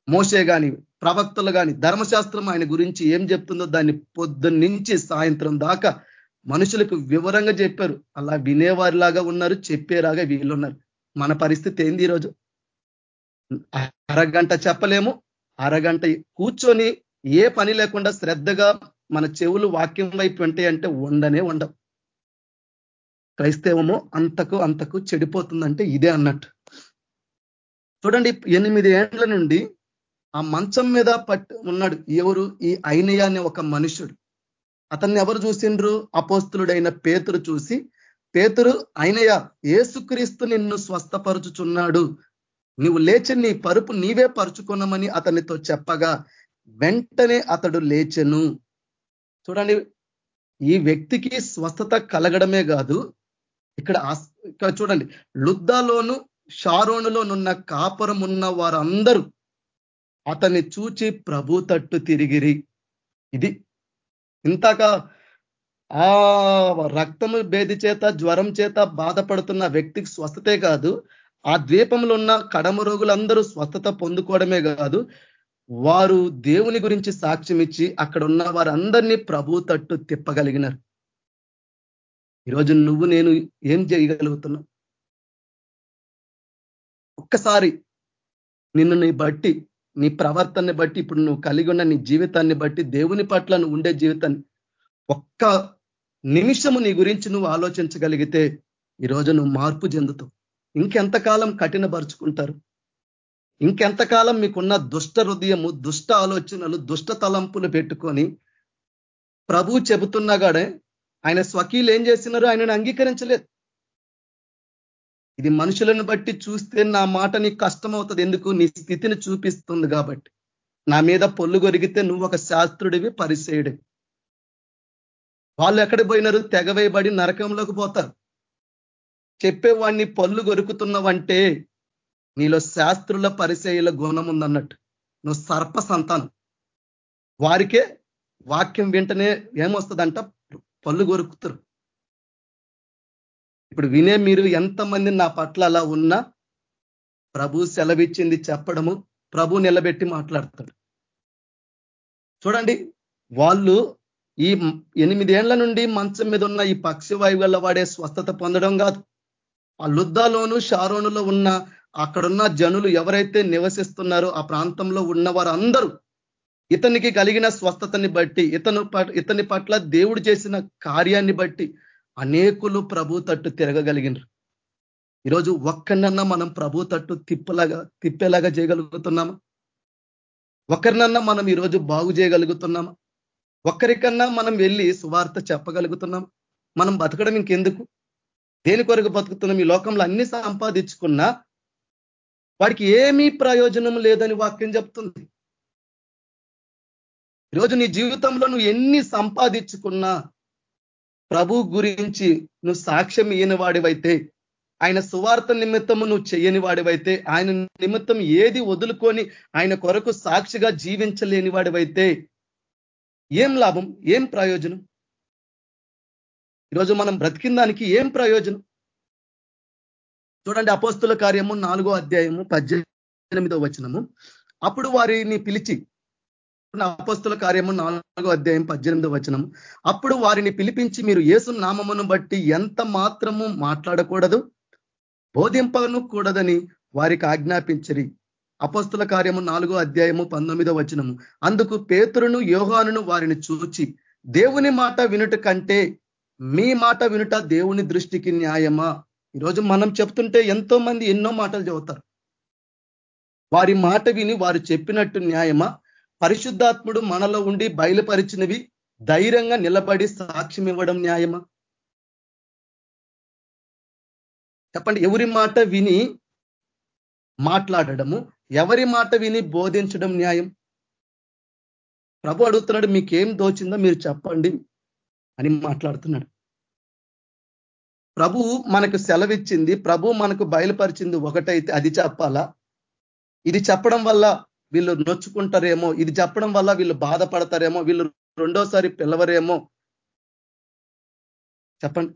మోసే కానీ ప్రవక్తలు కానీ ధర్మశాస్త్రం ఆయన గురించి ఏం చెప్తుందో దాన్ని పొద్దున్నుంచి సాయంత్రం దాకా మనుషులకు వివరంగా చెప్పారు. అలా వినేవారిలాగా ఉన్నారు చెప్పేలాగా వీళ్ళున్నారు. మన పరిస్థితి ఏంది ఈరోజు? అరగంట చెప్పలేము అరగంట కూర్చొని ఏ పని లేకుండా శ్రద్ధగా మన చెవులు వాక్యం వైపు అంటే ఉండనే ఉండవు. క్రైస్తవము అంతకు అంతకు చెడిపోతుందంటే ఇదే అన్నట్టు. చూడండి ఎనిమిది ఏండ్ల నుండి ఆ మంచం మీద పట్టు ఉన్నాడు ఎవరు? ఈ ఐనయ అనే ఒక మనుషుడు అతన్ని ఎవరు చూసిండ్రు? అపోస్తులుడైన పేతురు చూసి పేతురు అయినయ ఏసుక్రీస్తు నిన్ను స్వస్థపరుచుచున్నాడు. నువ్వు లేచి నీ పరుపు నీవే పరుచుకున్నామని అతనితో చెప్పగా వెంటనే అతడు లేచెను. చూడండి ఈ వ్యక్తికి స్వస్థత కలగడమే కాదు ఇక్కడ ఇక్కడ చూడండి లుద్దాలోను షారోనులోనున్న కాపురం ఉన్న వారందరూ అతన్ని చూచి ప్రభు తట్టు తిరిగిరి. ఇది ఇంతక ఆ రక్తము భేది చేత జ్వరం చేత బాధపడుతున్న వ్యక్తికి స్వస్థతే కాదు ఆ ద్వీపంలో ఉన్న కడమ రోగులందరూ స్వస్థత పొందుకోవడమే కాదు వారు దేవుని గురించి సాక్ష్యం ఇచ్చి అక్కడ ఉన్న వారందరినీ ప్రభు తట్టు తిప్పగలిగినారు. ఈరోజు నువ్వు నేను ఏం చేయగలుగుతున్నావు? ఒక్కసారి నిన్ను నీ బట్టి నీ ప్రవర్తనని బట్టి ఇప్పుడు నువ్వు కలిగి ఉన్న నీ జీవితాన్ని బట్టి దేవుని పట్ల నువ్వు ఉండే జీవితాన్ని ఒక్క నిమిషము నీ గురించి నువ్వు ఆలోచించగలిగితే ఈరోజు నువ్వు మార్పు చెందుతావు. ఇంకెంతకాలం కఠినపరుచుకుంటారు? ఇంకెంతకాలం మీకున్న దుష్ట హృదయము దుష్ట ఆలోచనలు దుష్ట తలంపులు పెట్టుకొని ప్రభు చెబుతున్నాగాడే ఆయన స్వకీలు ఏం చేసినారు ఆయనను అంగీకరించలేదు. ఇది మనుషులను బట్టి చూస్తే నా మాట నీకు కష్టమవుతుంది. ఎందుకు? నీ స్థితిని చూపిస్తుంది కాబట్టి. నా మీద పొల్లు గొరిగితే నువ్వు ఒక శాస్త్రుడివి పరిచయుడివి. వాళ్ళు ఎక్కడ పోయినారు? తెగవేయబడి నరకంలోకి పోతారు. చెప్పేవాడిని పళ్ళు కొరుకుతున్నావంటే నీలో శాస్త్రుల పరిచయుల గుణం ఉందన్నట్టు. నువ్వు సర్ప సంతానం. వారికే వాక్యం వెంటనే ఏమొస్తుందంట? పళ్ళు గొరుకుతారు. ఇప్పుడు వినే మీరు ఎంతమంది నా పట్ల అలా ఉన్నా ప్రభు సెలవిచ్చింది చెప్పడము ప్రభు నిలబెట్టి మాట్లాడతాడు. చూడండి వాళ్ళు ఈ ఎనిమిదేళ్ళ నుండి మంచం మీద ఉన్న ఈ పక్షి వాయువుల వాడే స్వస్థత పొందడం కాదు. ఆ లుద్దాలోను షారోనులో ఉన్న అక్కడున్న జనులు ఎవరైతే నివసిస్తున్నారో ఆ ప్రాంతంలో ఉన్న వారందరూ ఇతనికి కలిగిన స్వస్థతని బట్టి ఇతను ఇతని పట్ల దేవుడు చేసిన కార్యాన్ని బట్టి అనేకులు ప్రభు తట్టు తిరగగలిగినారు. ఈరోజు ఒక్కరినన్నా మనం ప్రభు తట్టు తిప్పలాగా తిప్పేలాగా చేయగలుగుతున్నామా? ఒకరినన్నా మనం ఈరోజు బాగు చేయగలుగుతున్నామా? ఒక్కరికన్నా మనం వెళ్ళి సువార్త చెప్పగలుగుతున్నాం మనం బతకడం ఇంకెందుకు? దేని కొరకు బతుకుతున్నాం? ఈ లోకంలో అన్ని సంపాదించుకున్నా వాడికి ఏమీ ప్రయోజనం లేదని వాక్యం చెప్తుంది. ఈరోజు నీ జీవితంలో నువ్వు ఎన్ని సంపాదించుకున్నా ప్రభు గురించి నువ్వు సాక్ష్యం ఇయ్యని వాడివైతే ఆయన సువార్త నిమిత్తము నువ్వు చేయని వాడివైతే ఆయన నిమిత్తం ఏది వదులుకొని ఆయన కొరకు సాక్షిగా జీవించలేని వాడివైతే ఏం లాభం? ఏం ప్రయోజనం? ఈరోజు మనం బ్రతికిన దానికి ఏం ప్రయోజనం? చూడండి అపోస్తుల కార్యము నాలుగో అధ్యాయము పద్దెనిమిదో వచనము. అప్పుడు వారిని పిలిచి అపస్తుల కార్యము నాలుగో అధ్యాయం పద్దెనిమిదో వచనం అప్పుడు వారిని పిలిపించి మీరు ఏసు నామమును బట్టి ఎంత మాత్రము మాట్లాడకూడదు? బోధింపను కూడదని వారికి ఆజ్ఞాపించరి. అపస్తుల కార్యము నాలుగో అధ్యాయము పంతొమ్మిదో వచనము. అందుకు పేతురును యోగానును వారిని చూచి దేవుని మాట వినుట కంటే మీ మాట వినుట దేవుని దృష్టికి న్యాయమా? ఈరోజు మనం చెప్తుంటే ఎంతో మంది ఎన్నో మాటలు చెబుతారు. వారి మాట విని వారు చెప్పినట్టు న్యాయమా? పరిశుద్ధాత్ముడు మనలో ఉండి బయలుపరిచినవి ధైర్యంగా నిలబడి సాక్ష్యం ఇవ్వడం న్యాయమా? చెప్పండి ఎవరి మాట విని మాట్లాడడము ఎవరి మాట విని బోధించడం న్యాయం? ప్రభు అడుగుతున్నాడు మీకేం దోచిందో మీరు చెప్పండి అని మాట్లాడుతున్నాడు. ప్రభు మనకు సెలవిచ్చింది ప్రభు మనకు బయలుపరిచింది ఒకటైతే అది చెప్పాలా? ఇది చెప్పడం వల్ల వీళ్ళు నొచ్చుకుంటారేమో ఇది చెప్పడం వల్ల వీళ్ళు బాధపడతారేమో వీళ్ళు రెండోసారి పిలవరేమో. చెప్పండి.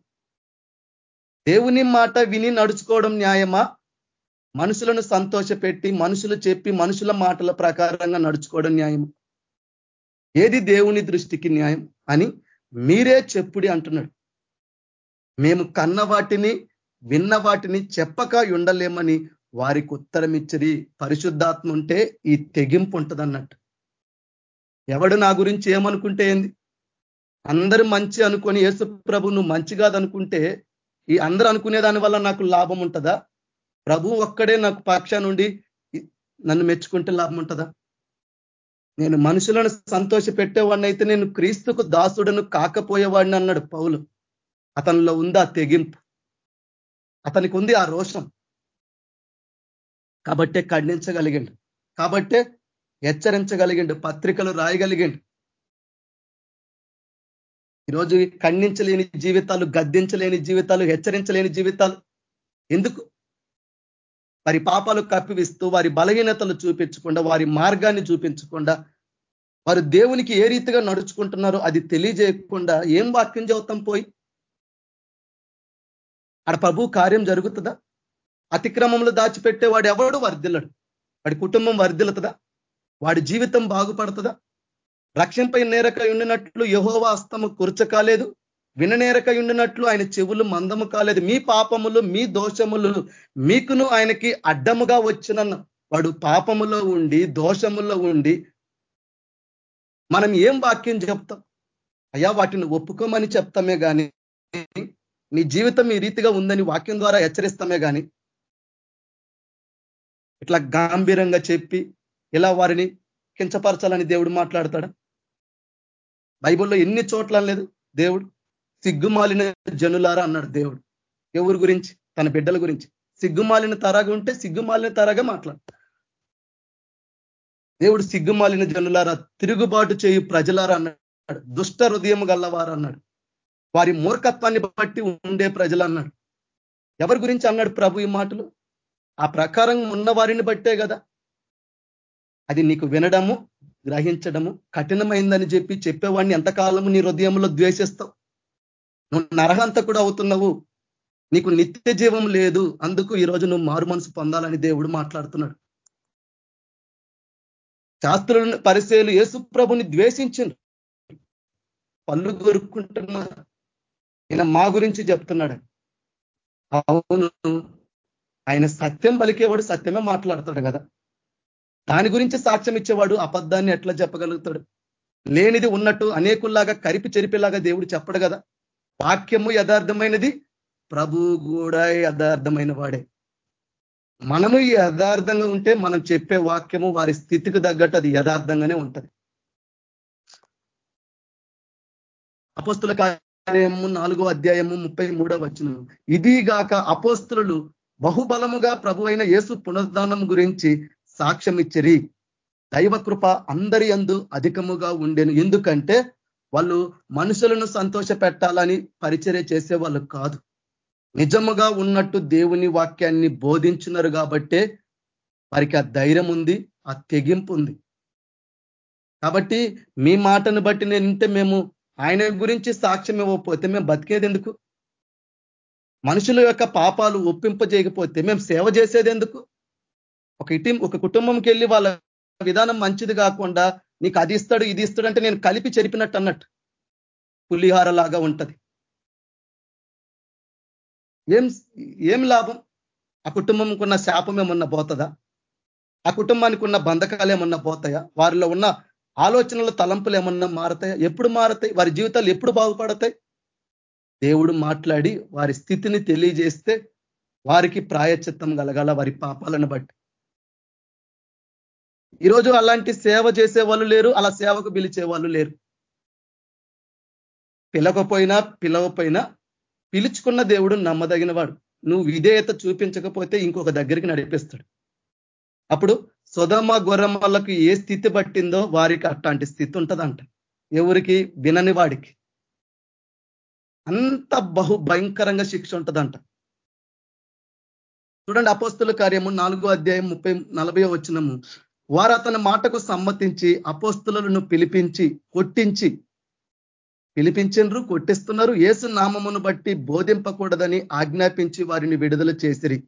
దేవుని మాట విని నడుచుకోవడం న్యాయమా? మనుషులను సంతోషపెట్టి మనుషులు చెప్పి మనుషుల మాటల ప్రకారంగా నడుచుకోవడం న్యాయం ఏది దేవుని దృష్టికి న్యాయం అని మీరే చెప్పుడి అంటున్నాడు. మేము కన్న వాటిని విన్న వాటిని చెప్పక ఉండలేమని వారికి ఉత్తరం పరిశుద్ధాత్మ ఉంటే ఈ తెగింపు ఉంటదన్నట్టు. ఎవడు నా గురించి ఏమనుకుంటే ఏంది? అందరూ మంచి అనుకొని యేసు ప్రభు నువ్వు మంచి కాదనుకుంటే ఈ అందరూ అనుకునే దాని వల్ల నాకు లాభం ఉంటుందా? ప్రభు ఒక్కడే నాకు పక్ష నుండి నన్ను మెచ్చుకుంటే లాభం ఉంటుందా? నేను మనుషులను సంతోష పెట్టేవాడిని అయితే నేను క్రీస్తుకు దాసుడను కాకపోయేవాడిని అన్నాడు పౌలు. అతనిలో ఉంది ఆ తెగింపు. అతనికి ఉంది ఆ రోషం. కాబట్టే ఖండించగలిగిండు. కాబట్టే హెచ్చరించగలిగిండు పత్రికలు రాయగలిగిండు. ఈరోజు ఖండించలేని జీవితాలు గద్దించలేని జీవితాలు హెచ్చరించలేని జీవితాలు ఎందుకు? వారి పాపాలు కప్పివిస్తూ వారి బలహీనతలు చూపించకుండా వారి మార్గాన్ని చూపించకుండా వారు దేవునికి ఏ రీతిగా నడుచుకుంటున్నారో అది తెలియజేయకుండా ఏం వాక్యం చదువుతాం పోయి? ఆడ ప్రభు కార్యం జరుగుతుందా? అతిక్రమంలో దాచిపెట్టేవాడు ఎవడు? వర్ధిల్లడు. వాడి కుటుంబం వర్ధిల్లుతుందా? వాడి జీవితం బాగుపడుతుందా? రక్షణపై నేరకై ఉండినట్లు యహోవా అస్తము కుర్చకాలేదు. విననేరకై ఉండినట్లు ఆయన చెవులు మందము కాలేదు. మీ పాపములు మీ దోషములు మీకును ఆయనకి అడ్డముగా వచ్చిన వాడు పాపములో ఉండి దోషములో ఉండి మనం ఏం వాక్యం చెప్తాం? అయ్యా వాటిని ఒప్పుకోమని చెప్తామే కానీ నీ జీవితం ఈ రీతిగా ఉందని వాక్యం ద్వారా హెచ్చరిస్తామే కానీ ఇట్లా గాంభీరంగా చెప్పి ఇలా వారిని కించపరచాలని దేవుడు మాట్లాడతాడా? బైబుల్లో ఎన్ని చోట్ల లేదు దేవుడు సిగ్గుమాలిన జనులారా అన్నాడు దేవుడు. ఎవరి గురించి? తన బిడ్డల గురించి. సిగ్గుమాలిన తరగా ఉంటే సిగ్గుమాలిన తరగా మాట్లాడు. దేవుడు సిగ్గుమాలిన జనులారా తిరుగుబాటు చేయు ప్రజలారా అన్నాడు. దుష్ట హృదయం గల్లవారు అన్నాడు. వారి మూర్ఖత్వాన్ని బట్టి ఉండే ప్రజలు అన్నాడు. ఎవరి గురించి అన్నాడు ప్రభు ఈ మాటలు? ఆ ప్రకారం ఉన్న వారిని బట్టే కదా. అది నీకు వినడము గ్రహించడము కఠినమైందని చెప్పి చెప్పేవాడిని ఎంతకాలము నీ హృదయంలో ద్వేషిస్తావు? నువ్వు నరహంత కూడా అవుతున్నావు. నీకు నిత్య జీవం లేదు. అందుకు ఈరోజు నువ్వు మారు మనసు పొందాలని దేవుడు మాట్లాడుతున్నాడు. శాస్త్రులను పరిచయలు యేసు ప్రభుని ద్వేషించిండ్రు పళ్ళు కొరుక్కుంటున్నారు ఈయన మా గురించి చెప్తున్నాడు. అవును. ఆయన సత్యం పలికేవాడు సత్యమే మాట్లాడతాడు కదా. దాని గురించి సాక్ష్యం ఇచ్చేవాడు అబద్ధాన్ని ఎట్లా చెప్పగలుగుతాడు? లేనిది ఉన్నట్టు అనేకుల్లాగా కరిపి చెరిపేలాగా దేవుడు చెప్పడు కదా. వాక్యము యథార్థమైనది ప్రభు కూడా యథార్థమైన వాడే. మనము యథార్థంగా ఉంటే మనం చెప్పే వాక్యము వారి స్థితికి తగ్గట్టు అది యథార్థంగానే ఉంటది. అపోస్తుల కార్యము నాలుగో అధ్యాయము ముప్పై మూడో వచ్చిన ఇదిగాక అపోస్తులు బహుబలముగా ప్రభు అయిన యేసు పునరుద్ధానం గురించి సాక్ష్యం ఇచ్చిరి. దైవ కృప అందరి అందు అధికముగా ఉండేను. ఎందుకంటే వాళ్ళు మనుషులను సంతోష పెట్టాలని పరిచర్య చేసే వాళ్ళు కాదు. నిజముగా ఉన్నట్టు దేవుని వాక్యాన్ని బోధించున్నారు కాబట్టే వారికి ఆ ధైర్యం ఉంది ఆ తెగింపు ఉంది. కాబట్టి మీ మాటను బట్టి నేను ఇంటే మేము ఆయన గురించి సాక్ష్యం ఇవ్వకపోతే మేము బతికేది ఎందుకు మనుషుల యొక్క పాపాలు ఒప్పింపజేయకపోతే మేము సేవ చేసేది ఎందుకు? ఒక ఇటీ ఒక కుటుంబంకి వెళ్ళి వాళ్ళ విధానం మంచిది కాకుండా నీకు అది ఇస్తాడు ఇది ఇస్తాడు అంటే నేను కలిపి చెరిపినట్టు అన్నట్టు పులిహార లాగా ఉంటది. ఏం ఏం లాభం? ఆ కుటుంబంకున్న శాపం ఏమన్నా పోతుందా? ఆ కుటుంబానికి ఉన్న బంధకాలు ఏమన్నా పోతాయా? వారిలో ఉన్న ఆలోచనలు తలంపులు ఏమన్నా మారతాయా? ఎప్పుడు మారతాయి? వారి జీవితాలు ఎప్పుడు బాగుపడతాయి? దేవుడు మాట్లాడి వారి స్థితిని తెలియజేస్తే వారికి ప్రాయచిత్తం కలగాల వారి పాపాలను బట్టి. ఈరోజు అలాంటి సేవ చేసే వాళ్ళు లేరు అలా సేవకు పిలిచే వాళ్ళు లేరు. పిలవకపోయినా పిలవపోయినా పిలుచుకున్న దేవుడు నమ్మదగిన వాడు నువ్వు విధేయత చూపించకపోతే ఇంకొక దగ్గరికి నడిపిస్తాడు. అప్పుడు సుధమ గొర్రెమ్మలకు ఏ స్థితి పట్టిందో వారికి అట్లాంటి స్థితి ఉంటుందంట. ఎవరికి? వినని వాడికి. అంత బహు భయంకరంగా శిక్ష ఉంటుందంట. చూడండి అపోస్తుల కార్యము నాలుగో అధ్యాయం ముప్పై నలభై వచ్చినము వారు అతని మాటకు సమ్మతించి అపోస్తులను పిలిపించి కొట్టించి పిలిపించండ్రు కొట్టిస్తున్నారు. ఏసు నామమును బట్టి బోధింపకూడదని ఆజ్ఞాపించి వారిని విడుదల చేసిరి.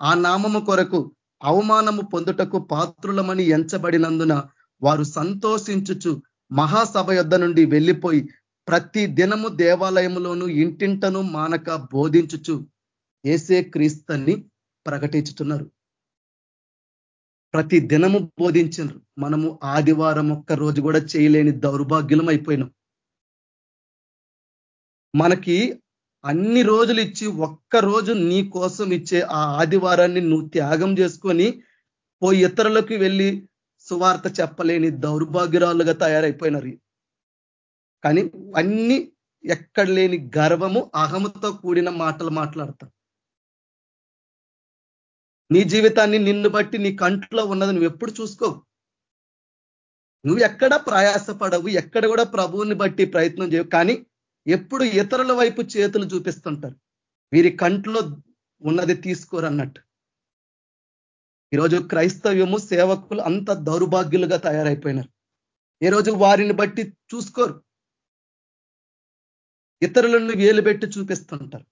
ఆ నామము కొరకు అవమానము పొందుటకు పాత్రులమని ఎంచబడినందున వారు సంతోషించుచు మహాసభ యొద్ధ నుండి వెళ్ళిపోయి ప్రతి దినము దేవాలయంలోనూ ఇంటింటను మానక బోధించుచు ఏసే క్రీస్తుని ప్రకటించుతున్నారు ప్రతి దినము బోధించరు మనము ఆదివారం ఒక్క రోజు కూడా చేయలేని దౌర్భాగ్యులం అయిపోయినాం. మనకి అన్ని రోజులు ఇచ్చి ఒక్క రోజు నీ కోసం ఇచ్చే ఆ ఆదివారాన్ని నువ్వు త్యాగం చేసుకొని పోయి ఇతరులకు వెళ్ళి సువార్త చెప్పలేని దౌర్భాగ్యురాలుగా తయారైపోయినారు. కానీ అన్ని ఎక్కడ లేని గర్వము అహముతో కూడిన మాటలు మాట్లాడతాం నీ జీవితాన్ని నిన్ను బట్టి నీ కంట్లో ఉన్నది నువ్వు ఎప్పుడు చూసుకో నువ్వు ఎక్కడ ప్రయాసపడవు ఎక్కడ కూడా ప్రభువుని బట్టి ప్రయత్నం చేయవు కానీ ఎప్పుడు ఇతరుల వైపు చేతులు చూపిస్తుంటారు. వీరి కంట్లో ఉన్నది తీసుకోరు అన్నట్టు ఈరోజు క్రైస్తవ్యము సేవకులు అంత దౌర్భాగ్యులుగా తయారైపోయినారు. ఈ రోజు వారిని బట్టి చూసుకోరు. ఇతరులను వేలు పెట్టి చూపిస్తుంటారు.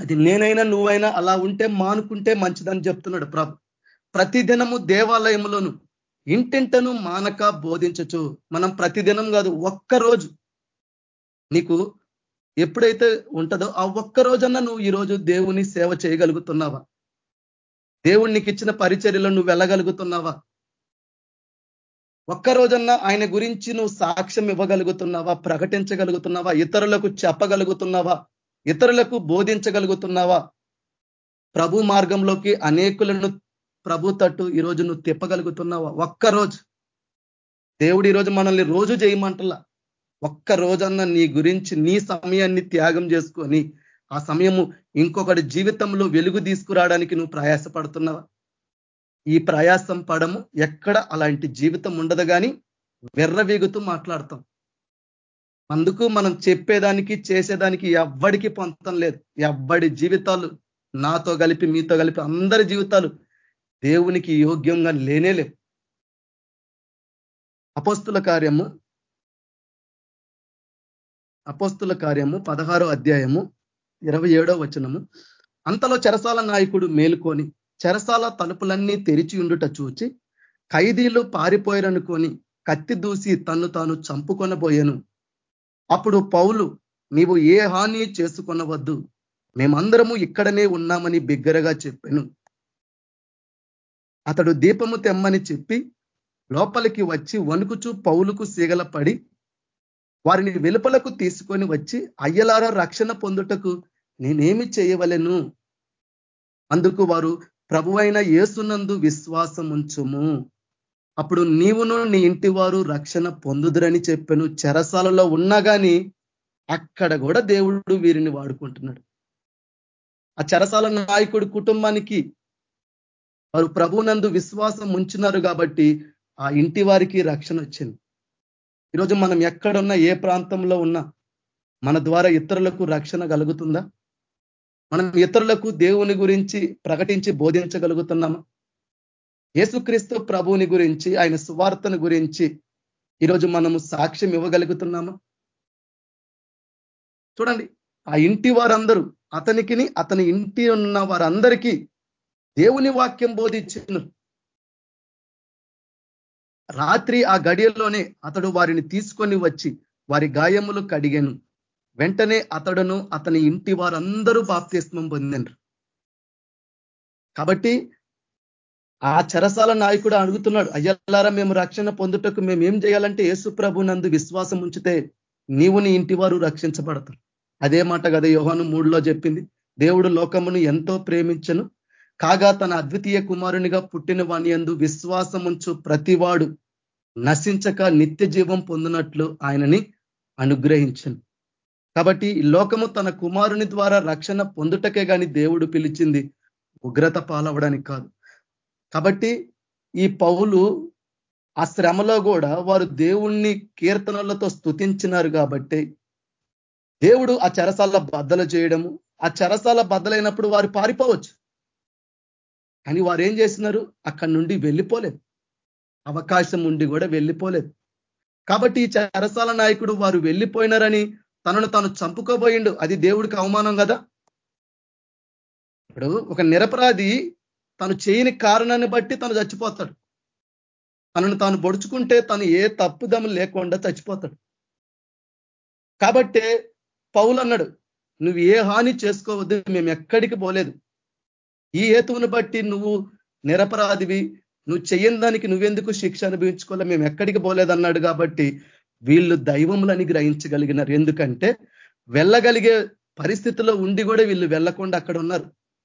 అది నేనైనా నువ్వైనా అలా ఉంటే మానుకుంటే మంచిదని చెప్తున్నాడు ప్రభు. ప్రతిదినము దేవాలయములోను ఇంటింటను మానక బోధించచ్చు. మనం ప్రతిదినం కాదు ఒక్కరోజు నీకు ఎప్పుడైతే ఉంటుందో ఆ ఒక్క రోజన్నా నువ్వు ఈరోజు దేవుని సేవ చేయగలుగుతున్నావా? దేవుడు నీకు ఇచ్చిన పరిచర్యలో నువ్వు వెళ్ళగలుగుతున్నావా? ఒక్క రోజన్నా ఆయన గురించి నువ్వు సాక్ష్యం ఇవ్వగలుగుతున్నావా? ప్రకటించగలుగుతున్నావా? ఇతరులకు చెప్పగలుగుతున్నావా? ఇతరులకు బోధించగలుగుతున్నావా? ప్రభు మార్గంలోకి అనేకులను ప్రభు తట్టు ఈరోజు నువ్వు తిప్పగలుగుతున్నావా? ఒక్కరోజు. దేవుడు ఈరోజు మనల్ని రోజు చేయమంటలా ఒక్క రోజన్నా నీ గురించి నీ సమయాన్ని త్యాగం చేసుకొని ఆ సమయము ఇంకొకటి జీవితంలో వెలుగు తీసుకురావడానికి నువ్వు ప్రయాసపడుతున్నావా? ఈ ప్రయాసం పడము ఎక్కడ అలాంటి జీవితం ఉండదు కానీ వెర్రవీగుతూ మాట్లాడతాం. అందుకు మనం చెప్పేదానికి చేసేదానికి ఎవ్వడికి పొందం లేదు. ఎవ్వడి జీవితాలు నాతో కలిపి మీతో కలిపి అందరి జీవితాలు దేవునికి యోగ్యంగా లేనేలేవు అపోస్తుల కార్యము అపోస్తుల కార్యము పదహారో అధ్యాయము ఇరవై ఏడో వచనము. అంతలో చెరసాల నాయకుడు మేలుకొని చెరసాల తలుపులన్నీ తెరిచి ఉండుట చూచి ఖైదీలు పారిపోయారనుకొని కత్తి దూసి తన్ను తాను చంపుకొనబోయాను. అప్పుడు పౌలు నీవు ఏ హాని చేసుకొనవద్దు. మేమందరము ఇక్కడనే ఉన్నామని బిగ్గరగా చెప్పాను. అతడు దీపము తెమ్మని చెప్పి లోపలికి వచ్చి వణుకుచూ పౌలుకు సీగల పడి వారిని వెలుపలకు తీసుకొని వచ్చి అయ్యలార రక్షణ పొందుటకు నేనేమి చేయవలను? అందుకు వారు ప్రభువైన యేసునందు విశ్వాసం ఉంచుము అప్పుడు నీవును నీ ఇంటి వారు రక్షణ పొందుదురని చెప్పాను. చెరసాలలో ఉన్నా కానీ అక్కడ కూడా దేవుడు వీరిని వాడుకుంటున్నాడు. ఆ చెరసాల నాయకుడి కుటుంబానికి వారు ప్రభునందు విశ్వాసం ఉంచున్నారు కాబట్టి ఆ ఇంటి వారికి రక్షణ వచ్చింది. ఈరోజు మనం ఎక్కడున్నా ఏ ప్రాంతంలో ఉన్నా మన ద్వారా ఇతరులకు రక్షణ కలుగుతుందా? మనం ఇతరులకు దేవుని గురించి ప్రకటించి బోధించగలుగుతున్నామా? యేసుక్రీస్తు ప్రభువుని గురించి ఆయన సువార్తను గురించి ఈరోజు మనము సాక్ష్యం ఇవ్వగలుగుతున్నామా? చూడండి ఆ ఇంటి వారందరూ అతనికిని అతని ఇంటి ఉన్న వారందరికీ దేవుని వాక్యం బోధించిన. రాత్రి ఆ గడియల్లోనే అతడు వారిని తీసుకొని వచ్చి వారి గాయములు కడిగాను. వెంటనే అతడును అతని ఇంటి వారందరూ బాప్తిస్మం పొందినరు కాబట్టి ఆ చెరసాల నాయకుడు అడుగుతున్నాడు అయ్యల్లారా మేము రక్షణ పొందుటకు మేము ఏం చేయాలంటే యేసుప్రభు నందు విశ్వాసం ఉంచితే నీవు నీ ఇంటి వారు రక్షించబడతారు. అదే మాట కదా యోహాను మూడులో చెప్పింది. దేవుడు లోకమును ఎంతో ప్రేమించను కాగా తన అద్వితీయ కుమారునిగా పుట్టిన వాణి ఎందు విశ్వాసముంచు ప్రతివాడు నశించక నిత్య జీవం పొందినట్లు ఆయనని అనుగ్రహించను. కాబట్టి లోకము తన కుమారుని ద్వారా రక్షణ పొందుటకే కానీ దేవుడు పిలిచింది ఉగ్రత పాలవడానికి కాదు. కాబట్టి ఈ పౌలు ఆ శ్రమలో కూడా వారు దేవుణ్ణి కీర్తనలతో స్థుతించినారు కాబట్టి దేవుడు ఆ చెరసాల బద్దలు చేయడము ఆ చెరసాల బద్దలైనప్పుడు వారు పారిపోవచ్చు. కానీ వారు ఏం చేసినారు? అక్కడి నుండి వెళ్ళిపోలేదు. అవకాశం ఉండి కూడా వెళ్ళిపోలేదు. కాబట్టి ఈ చెరసాల నాయకుడు వారు వెళ్ళిపోయినారని తనను తాను చంపుకోబోయిండు. అది దేవుడికి అవమానం కదా? ఇప్పుడు ఒక నిరపరాధి తను చేయని కారణాన్ని బట్టి తను చచ్చిపోతాడు. తనను తాను పొడుచుకుంటే తను ఏ తప్పుదము లేకుండా చచ్చిపోతాడు. కాబట్టే పౌలు అన్నాడు నువ్వు ఏ హాని చేసుకోవద్దు మేము ఎక్కడికి పోలేదు. ఈ హేతువును బట్టి నువ్వు నిరపరాధివి. నువ్వు చెయ్యని దానికి నువ్వెందుకు శిక్ష అనుభవించుకోలే? మేము ఎక్కడికి పోలేదన్నాడు కాబట్టి వీళ్ళు దైవములని గ్రహించగలిగినారు. ఎందుకంటే వెళ్ళగలిగే పరిస్థితిలో ఉండి కూడా వీళ్ళు వెళ్ళకుండా అక్కడ ఉన్నారు.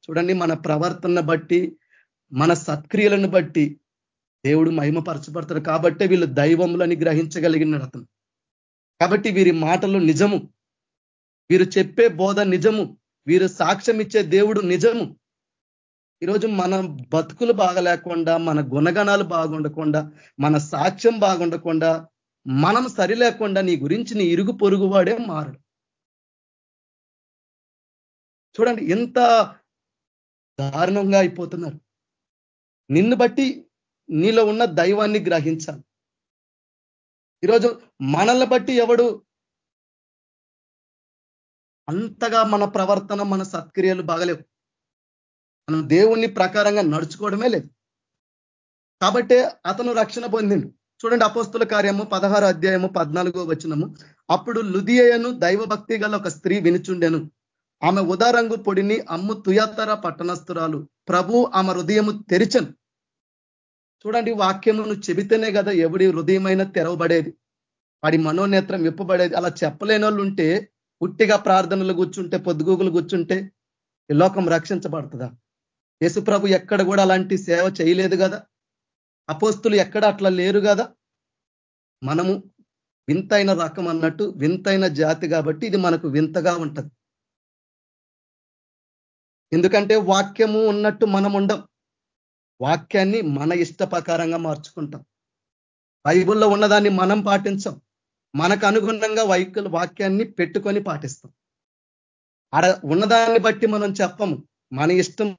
చూడండి మన ప్రవర్తన బట్టి మన సత్క్రియలను బట్టి దేవుడు మహిమపరచబడతారు కాబట్టే వీళ్ళు దైవములని గ్రహించగలిగిన అతను. కాబట్టి వీరి మాటలు నిజము. వీరు చెప్పే బోధ నిజము. వీరు సాక్ష్యం ఇచ్చే దేవుడు నిజము. ఈరోజు మన బతుకులు బాగలేకుండా మన గుణగణాలు బాగుండకుండా మన సాక్ష్యం బాగుండకుండా మనం సరి లేకుండా నీ గురించి నీ ఇరుగు పొరుగు వాడే మారడు. చూడండి ఎంత దారుణంగా అయిపోతున్నారు. నిన్ను బట్టి నీలో ఉన్న దైవాన్ని గ్రహించాలి. ఈరోజు మనల్ని బట్టి ఎవడు? అంతగా మన ప్రవర్తన మన సత్క్రియలు బాగలేవు. మనం దేవుణ్ణి ప్రకారంగా నడుచుకోవడమే లేదు. కాబట్టే అతను రక్షణ పొందిండు. చూడండి అపోస్తుల కార్యము పదహారు అధ్యాయము పద్నాలుగో వచ్చినము అప్పుడు లుదియను దైవభక్తి గల ఒక స్త్రీ వినుచుండెను. ఆమె ఉదారంగు పొడిని అమ్ము తుయాతర పట్టణస్తురాలు ప్రభు ఆమె హృదయము తెరిచను. చూడండి వాక్యమును చెబితేనే కదా ఎవడి హృదయమైన తెరవబడేది. వాడి మనోనేత్రం విప్పబడేది. అలా చెప్పలేని వాళ్ళు ఉంటే ఉట్టిగా ప్రార్థనలు కూర్చుంటే పొద్దుగూకులు కూర్చుంటే ఈ లోకం రక్షించబడుతుందా? యేసుప్రభు ఎక్కడ కూడా అలాంటి సేవ చేయలేదు కదా. అపోస్తులు ఎక్కడ అట్లా లేరు కదా? మనము వింతైన రకం అన్నట్టు వింతైన జాతి కాబట్టి ఇది మనకు వింతగా ఉంటది. ఎందుకంటే వాక్యము ఉన్నట్టు మనం ఉండం. వాక్యాన్ని మన ఇష్ట ప్రకారంగా మార్చుకుంటాం. బైబుల్లో ఉన్నదాన్ని మనం పాటించం. మనకు అనుగుణంగా వైకుల వాక్యాన్ని పెట్టుకొని పాటిస్తాం. అడ ఉన్నదాన్ని బట్టి మనం చెప్పము. మన ఇష్టం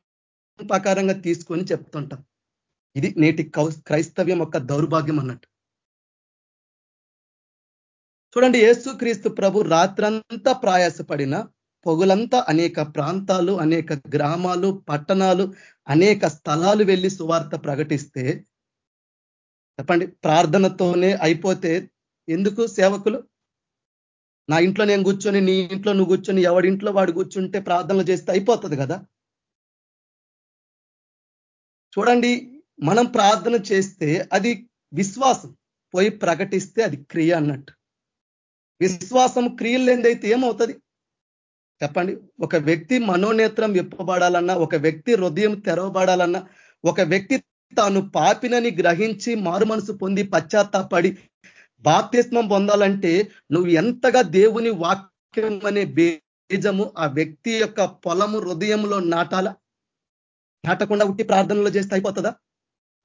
ప్రకారంగా తీసుకొని చెప్తుంటాం. ఇది నేటి క్రైస్తవ్యం యొక్క దౌర్భాగ్యం అన్నట్టు. చూడండి యేసు క్రీస్తు ప్రభు రాత్రంతా ప్రయాసపడిన పొగులంతా అనేక ప్రాంతాలు అనేక గ్రామాలు పట్టణాలు అనేక స్థలాలు వెళ్ళి సువార్త ప్రకటిస్తే చెప్పండి ప్రార్థనతోనే అయిపోతే ఎందుకు సేవకులు? నా ఇంట్లో నేను కూర్చొని నీ ఇంట్లో నువ్వు కూర్చొని ఎవడింట్లో వాడు కూర్చుంటే ప్రార్థనలు చేస్తే అయిపోతుంది కదా? చూడండి మనం ప్రార్థన చేస్తే అది విశ్వాసం. పోయి ప్రకటిస్తే అది క్రియ అన్నట్టు. విశ్వాసం క్రియలు లేనిదైతే ఏమవుతుంది? చెప్పండి. ఒక వ్యక్తి మనోనేత్రం విప్పబడాలన్నా ఒక వ్యక్తి హృదయం తెరవబడాలన్నా ఒక వ్యక్తి తాను పాపినని గ్రహించి మారు మనసు పొంది పశ్చాత్తాపడి బాప్తిస్మం పొందాలంటే నువ్వు ఎంతగా దేవుని వాక్యం అనే బీజము ఆ వ్యక్తి యొక్క పొలము హృదయంలో నాటాల? నాటకుండా ఉట్టి ప్రార్థనలో చేస్తే అయిపోతుందా?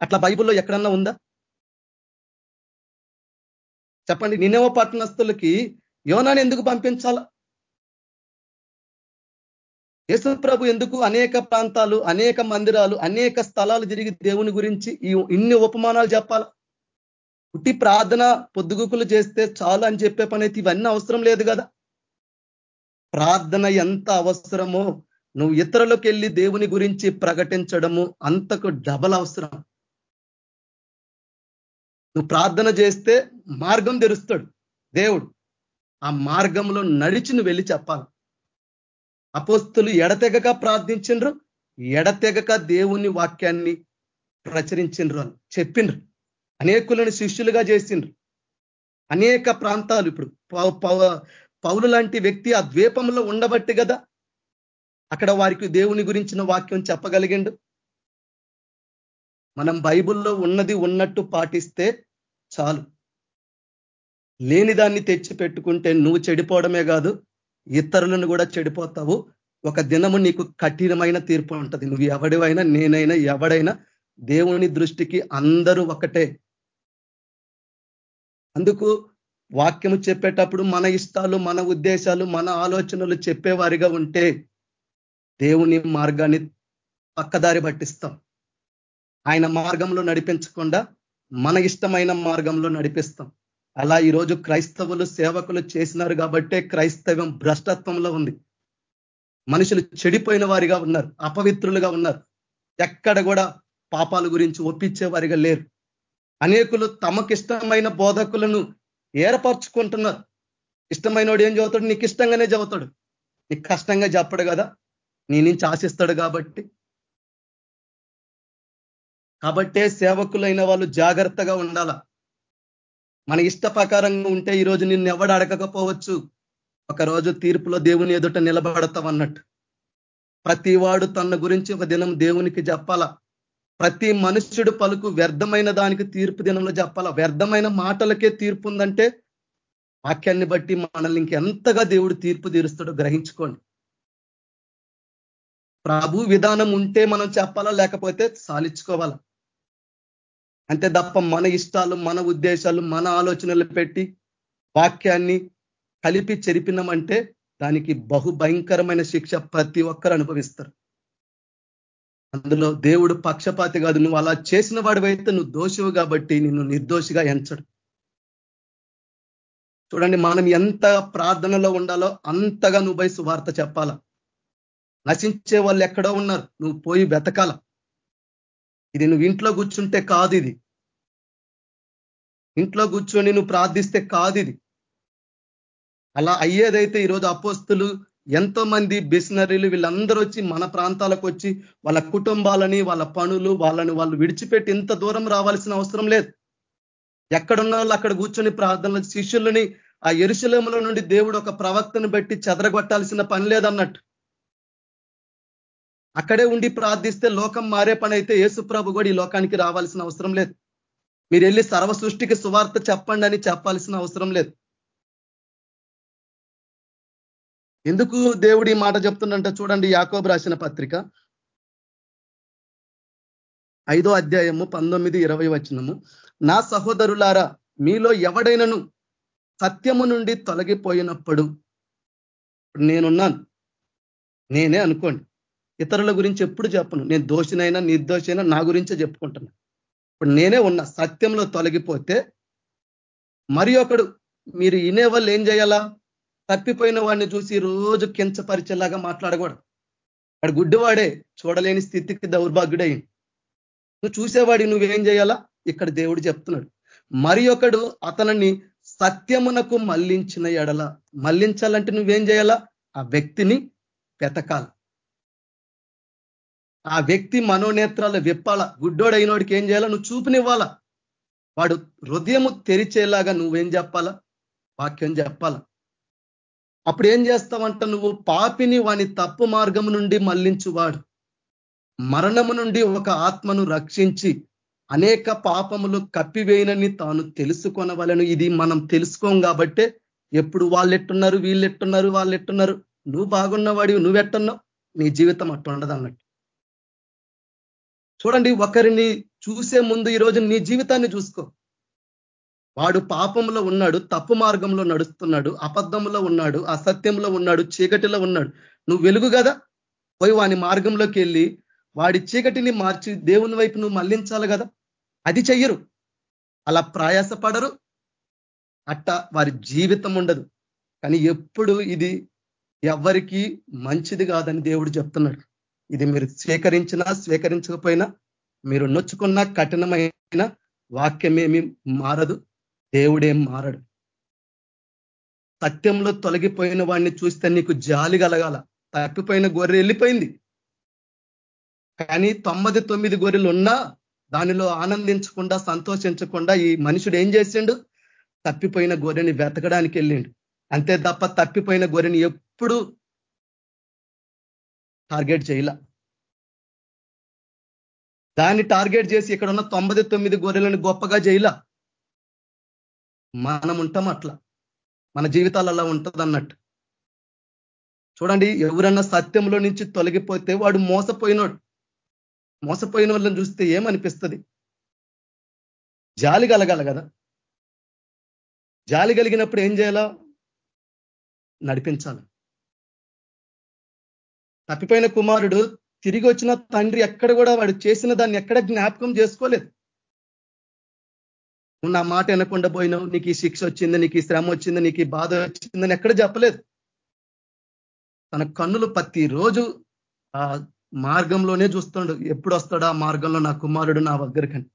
అట్లా బైబుల్లో ఎక్కడన్నా ఉందా? చెప్పండి నినవ పట్టణస్తులకి యోనాన్ని ఎందుకు పంపించాలా? యేసు ప్రభు ఎందుకు అనేక ప్రాంతాలు అనేక మందిరాలు అనేక స్థలాలు తిరిగి దేవుని గురించి ఈ ఇన్ని ఉపమానాలు చెప్పాల? పుట్టి ప్రార్థన పొద్దుగుకులు చేస్తే చాలు అని చెప్పే పని అయితే ఇవన్నీ అవసరం లేదు కదా? ప్రార్థన ఎంత అవసరమో నువ్వు ఇతరులకు వెళ్ళి దేవుని గురించి ప్రకటించడము అంతకు డబల్ అవసరం. నువ్వు ప్రార్థన చేస్తే మార్గం తెరుస్తాడు దేవుడు. ఆ మార్గంలో నడిచి నువ్వు వెళ్ళి చెప్పాలి. అపోస్తులు ఎడతెగక ప్రార్థించిండ్రు ఎడతెగక దేవుని వాక్యాన్ని ప్రచురించిండ్రు అని చెప్పిండ్రు అనేకులను శిష్యులుగా చేసిండ్రు. అనేక ప్రాంతాలు ఇప్పుడు పౌలు లాంటి వ్యక్తి ఆ ద్వీపంలో ఉండబట్టి కదా అక్కడ వారికి దేవుని గురించిన వాక్యం చెప్పగలిగిండు. మనం బైబుల్లో ఉన్నది ఉన్నట్టు పాటిస్తే చాలు. లేని దాన్ని తెచ్చి పెట్టుకుంటే నువ్వు చెడిపోవడమే కాదు ఇతరులను కూడా చెడిపోతావు. ఒక దినము నీకు కఠినమైన తీర్పు ఉంటుంది. నువ్వు ఎవడివైనా నేనైనా ఎవడైనా దేవుని దృష్టికి అందరూ ఒకటే. అందుకు వాక్యము చెప్పేటప్పుడు మన ఇష్టాలు మన ఉద్దేశాలు మన ఆలోచనలు చెప్పేవారిగా ఉంటే దేవుని మార్గాన్ని పక్కదారి పట్టిస్తాం. ఆయన మార్గంలో నడిపించకుండా మన ఇష్టమైన మార్గంలో నడిపిస్తాం. అలా ఈరోజు క్రైస్తవులు సేవకులు చేసినారు కాబట్టే క్రైస్తవం భ్రష్టత్వంలో ఉంది. మనుషులు చెడిపోయిన వారిగా ఉన్నారు అపవిత్రులుగా ఉన్నారు. ఎక్కడ కూడా పాపాల గురించి ఒప్పించే వారిగా లేరు. అనేకులు తమకిష్టమైన బోధకులను ఏర్పరచుకుంటున్నారు. ఇష్టమైనోడు ఏం చదువుతాడు? నీకు ఇష్టంగానే చదువుతాడు. నీకు కష్టంగా చెప్పడు కదా. నీ నుంచి ఆశిస్తాడు కాబట్టి కాబట్టే సేవకులైన వాళ్ళు జాగ్రత్తగా ఉండాల. మన ఇష్ట ప్రకారంగా ఉంటే ఈరోజు నిన్ను ఎవడు అడగకపోవచ్చు. ఒకరోజు తీర్పులో దేవుని ఎదుట నిలబడతాం అన్నట్టు ప్రతి వాడు తన గురించి ఒక దినం దేవునికి చెప్పాలా. ప్రతి మనుష్యుడు పలుకు వ్యర్థమైన దానికి తీర్పు దినంలో చెప్పాలా. వ్యర్థమైన మాటలకే తీర్పు ఉందంటే వాక్యాన్ని బట్టి మనల్ని ఇంకెంతగా దేవుడు తీర్పు తీరుస్తాడో గ్రహించుకోండి. ప్రభు విధానం ఉంటే మనం చెప్పాలా? లేకపోతే సాలించుకోవాలా అంతే తప్ప మన ఇష్టాలు మన ఉద్దేశాలు మన ఆలోచనలు పెట్టి వాక్యాన్ని కలిపి చెరిపినామంటే దానికి బహు భయంకరమైన శిక్ష ప్రతి ఒక్కరు అనుభవిస్తారు. అందులో దేవుడు పక్షపాతి కాదు. నువ్వు అలా చేసిన వాడివైతే నువ్వు దోషివు కాబట్టి నిన్ను నిర్దోషిగా ఎంచడు. చూడండి మనం ఎంత ప్రార్థనలో ఉండాలో అంతగా నువ్వు పోయి సువార్త చెప్పాలా? నశించే వాళ్ళు ఎక్కడో ఉన్నారు. నువ్వు పోయి వెతకాల? ఇది నువ్వు ఇంట్లో కూర్చుంటే కాదు ఇది ఇంట్లో కూర్చొని నువ్వు ప్రార్థిస్తే కాదు ఇది అలా అయ్యేదైతే ఈరోజు అపోస్తులు ఎంతో మంది బిసినరీలు వీళ్ళందరూ వచ్చి మన ప్రాంతాలకు వచ్చి వాళ్ళ కుటుంబాలని వాళ్ళ పనులు వాళ్ళని వాళ్ళు విడిచిపెట్టి ఇంత దూరం రావాల్సిన అవసరం లేదు. ఎక్కడున్న వాళ్ళు అక్కడ కూర్చొని ప్రార్థనలు శిష్యులని ఆ ఎరుశలేముల నుండి దేవుడు ఒక ప్రవక్తను బట్టి చెదరగొట్టాల్సిన పని లేదన్నట్టు. అక్కడే ఉండి ప్రార్థిస్తే లోకం మారే పని అయితే యేసుప్రభు కూడా ఈ లోకానికి రావాల్సిన అవసరం లేదు. మీరు వెళ్ళి సర్వ సృష్టికి సువార్త చెప్పండి అని చెప్పాల్సిన అవసరం లేదు. ఎందుకు దేవుడు ఈ మాట చెప్తుండంట చూడండి యాకోబు రాసిన పత్రిక ఐదో అధ్యాయము పంతొమ్మిది ఇరవై వచనము. నా సహోదరులారా మీలో ఎవడైనను సత్యము నుండి తొలగిపోయినప్పుడు నేనున్నాను. నేనే అనుకోండి. ఇతరుల గురించి ఎప్పుడు చెప్పను. నేను దోషినైనా నిర్దోషైనా నా గురించే చెప్పుకుంటున్నా. ఇప్పుడు నేనే ఉన్నా సత్యంలో తొలగిపోతే మరి ఒకడు మీరు ఇనే వాళ్ళు ఏం చేయాలా? తప్పిపోయిన వాడిని చూసి రోజు కించపరిచేలాగా మాట్లాడకూడదు. వాడు గుడ్డివాడే చూడలేని స్థితికి దౌర్భాగ్యుడై నువ్వు చూసేవాడి నువ్వేం చేయాలా? ఇక్కడ దేవుడు చెప్తున్నాడు. మరి ఒకడు అతనిని సత్యమునకు మళ్ళించిన ఎడల మళ్ళించాలంటే నువ్వేం చేయాలా? ఆ వ్యక్తిని వెతకాలి. ఆ వ్యక్తి మనోనేత్రాలు విప్పాల. గుడ్డోడైనోడికి ఏం చేయాలా నువ్వు చూపునివ్వాలా? వాడు హృదయము తెరిచేలాగా నువ్వేం చెప్పాలా? వాక్యం చెప్పాలా? అప్పుడు ఏం చేస్తావంట నువ్వు? పాపిని వాని తప్పు మార్గము నుండి మళ్ళించువాడు. మరణము నుండి ఒక ఆత్మను రక్షించి అనేక పాపములు కప్పివేయనని తాను తెలుసుకొనవలను. ఇది మనం తెలుసుకోం కాబట్టే ఎప్పుడు వాళ్ళు ఎట్టున్నారు వీళ్ళు ఎట్టున్నారు వాళ్ళు ఎట్టున్నారు నువ్వు బాగున్నవాడివి నువ్వెట్టున్నావు. నీ జీవితం అట్టు ఉండదు అన్నట్టు చూడండి ఒకరిని చూసే ముందు ఈరోజు నీ జీవితాన్ని చూసుకో. వాడు పాపంలో ఉన్నాడు తప్పు మార్గంలో నడుస్తున్నాడు అబద్ధంలో ఉన్నాడు అసత్యంలో ఉన్నాడు చీకటిలో ఉన్నాడు. నువ్వు వెలుగు కదా? పోయి వాని మార్గంలోకి వెళ్ళి వాడి చీకటిని మార్చి దేవుని వైపు నువ్వు మళ్ళించాలి కదా? అది చెయ్యరు. అలా ప్రయాసపడరు. అట్ట వారి జీవితం ఉండదు. కానీ ఎప్పుడు ఇది ఎవరికి మంచిది కాదని దేవుడు చెప్తున్నాడు. ఇది మీరు స్వీకరించినా స్వీకరించకపోయినా మీరు నొచ్చుకున్న కఠినమైన వాక్యమేమి మారదు దేవుడేం మారడు. సత్యంలో తొలగిపోయిన వాడిని చూస్తే నీకు జాలి కలగాల. తప్పిపోయిన గొర్రె వెళ్ళిపోయింది. కానీ తొమ్మిది తొమ్మిది గొర్రెలు ఉన్నా దానిలో ఆనందించకుండా సంతోషించకుండా ఈ మనుషుడు ఏం చేసిండు? తప్పిపోయిన గొర్రెని వెతకడానికి వెళ్ళిండు. అంతే తప్ప తప్పిపోయిన గొర్రెని ఎప్పుడు టార్గెట్ చేయాల. దాన్ని టార్గెట్ చేసి ఇక్కడ ఉన్న తొంభై తొమ్మిది గొర్రెలను గొప్పగా చేయాల. మనం ఉంటాం అట్లా. మన జీవితాలు అలా ఉంటుంది అన్నట్టు చూడండి ఎవరన్నా సత్యంలో నుంచి తొలగిపోతే వాడు మోసపోయినాడు. మోసపోయిన వాళ్ళని చూస్తే ఏమనిపిస్తుంది? జాలి కలగాల కదా. జాలి కలిగినప్పుడు ఏం చేయాలా? నడిపించాలి. తప్పిపోయిన కుమారుడు తిరిగి వచ్చిన తండ్రి ఎక్కడ కూడా వాడు చేసిన దాన్ని ఎక్కడ జ్ఞాపకం చేసుకోలేదు. నువ్వు నా మాట వినకుండా పోయినావు. నీకు ఈ శిక్ష వచ్చింది నీకు ఈ శ్రమ వచ్చింది నీకు ఈ బాధ వచ్చిందని ఎక్కడ చెప్పలేదు. తన కన్నులు ప్రతి రోజు ఆ మార్గంలోనే చూస్తుండు. ఎప్పుడు వస్తాడు ఆ మార్గంలో నా కుమారుడు నా దగ్గరకని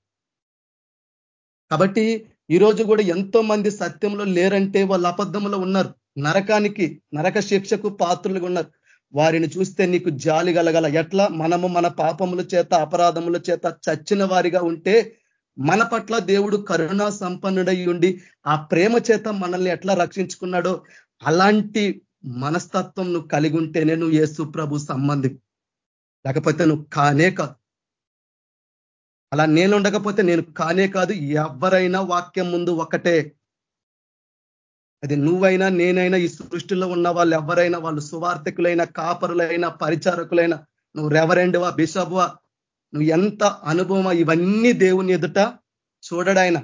కాబట్టి ఈరోజు కూడా ఎంతో మంది సత్యంలో లేరంటే వాళ్ళు అబద్ధంలో ఉన్నారు. నరకానికి నరక శిక్షకు పాత్రలుగా ఉన్నారు. వారిని చూస్తే నీకు జాలి కలగల. ఎట్లా? మనము మన పాపముల చేత అపరాధముల చేత చచ్చిన వారిగా ఉంటే మన పట్ల దేవుడు కరుణా సంపన్నుడై ఉండి ఆ ప్రేమ చేత మనల్ని ఎట్లా రక్షించుకున్నాడో అలాంటి మనస్తత్వం నువ్వు కలిగి ఉంటేనే నువ్వు యేసు ప్రభు సంబంధి. లేకపోతే నువ్వు కానే కాదు. అలా నేను ఉండకపోతే నేను కానే కాదు. ఎవరైనా వాక్యం ముందు ఒకటే అది నువ్వైనా నేనైనా ఈ సృష్టిలో ఉన్న వాళ్ళు ఎవరైనా వాళ్ళు సువార్థకులైన కాపరులైనా పరిచారకులైనా నువ్వు రెవరెండువా బిషప్వా? నువ్వు ఎంత అనుభవమా ఇవన్నీ దేవుని ఎదుట చూడడాయన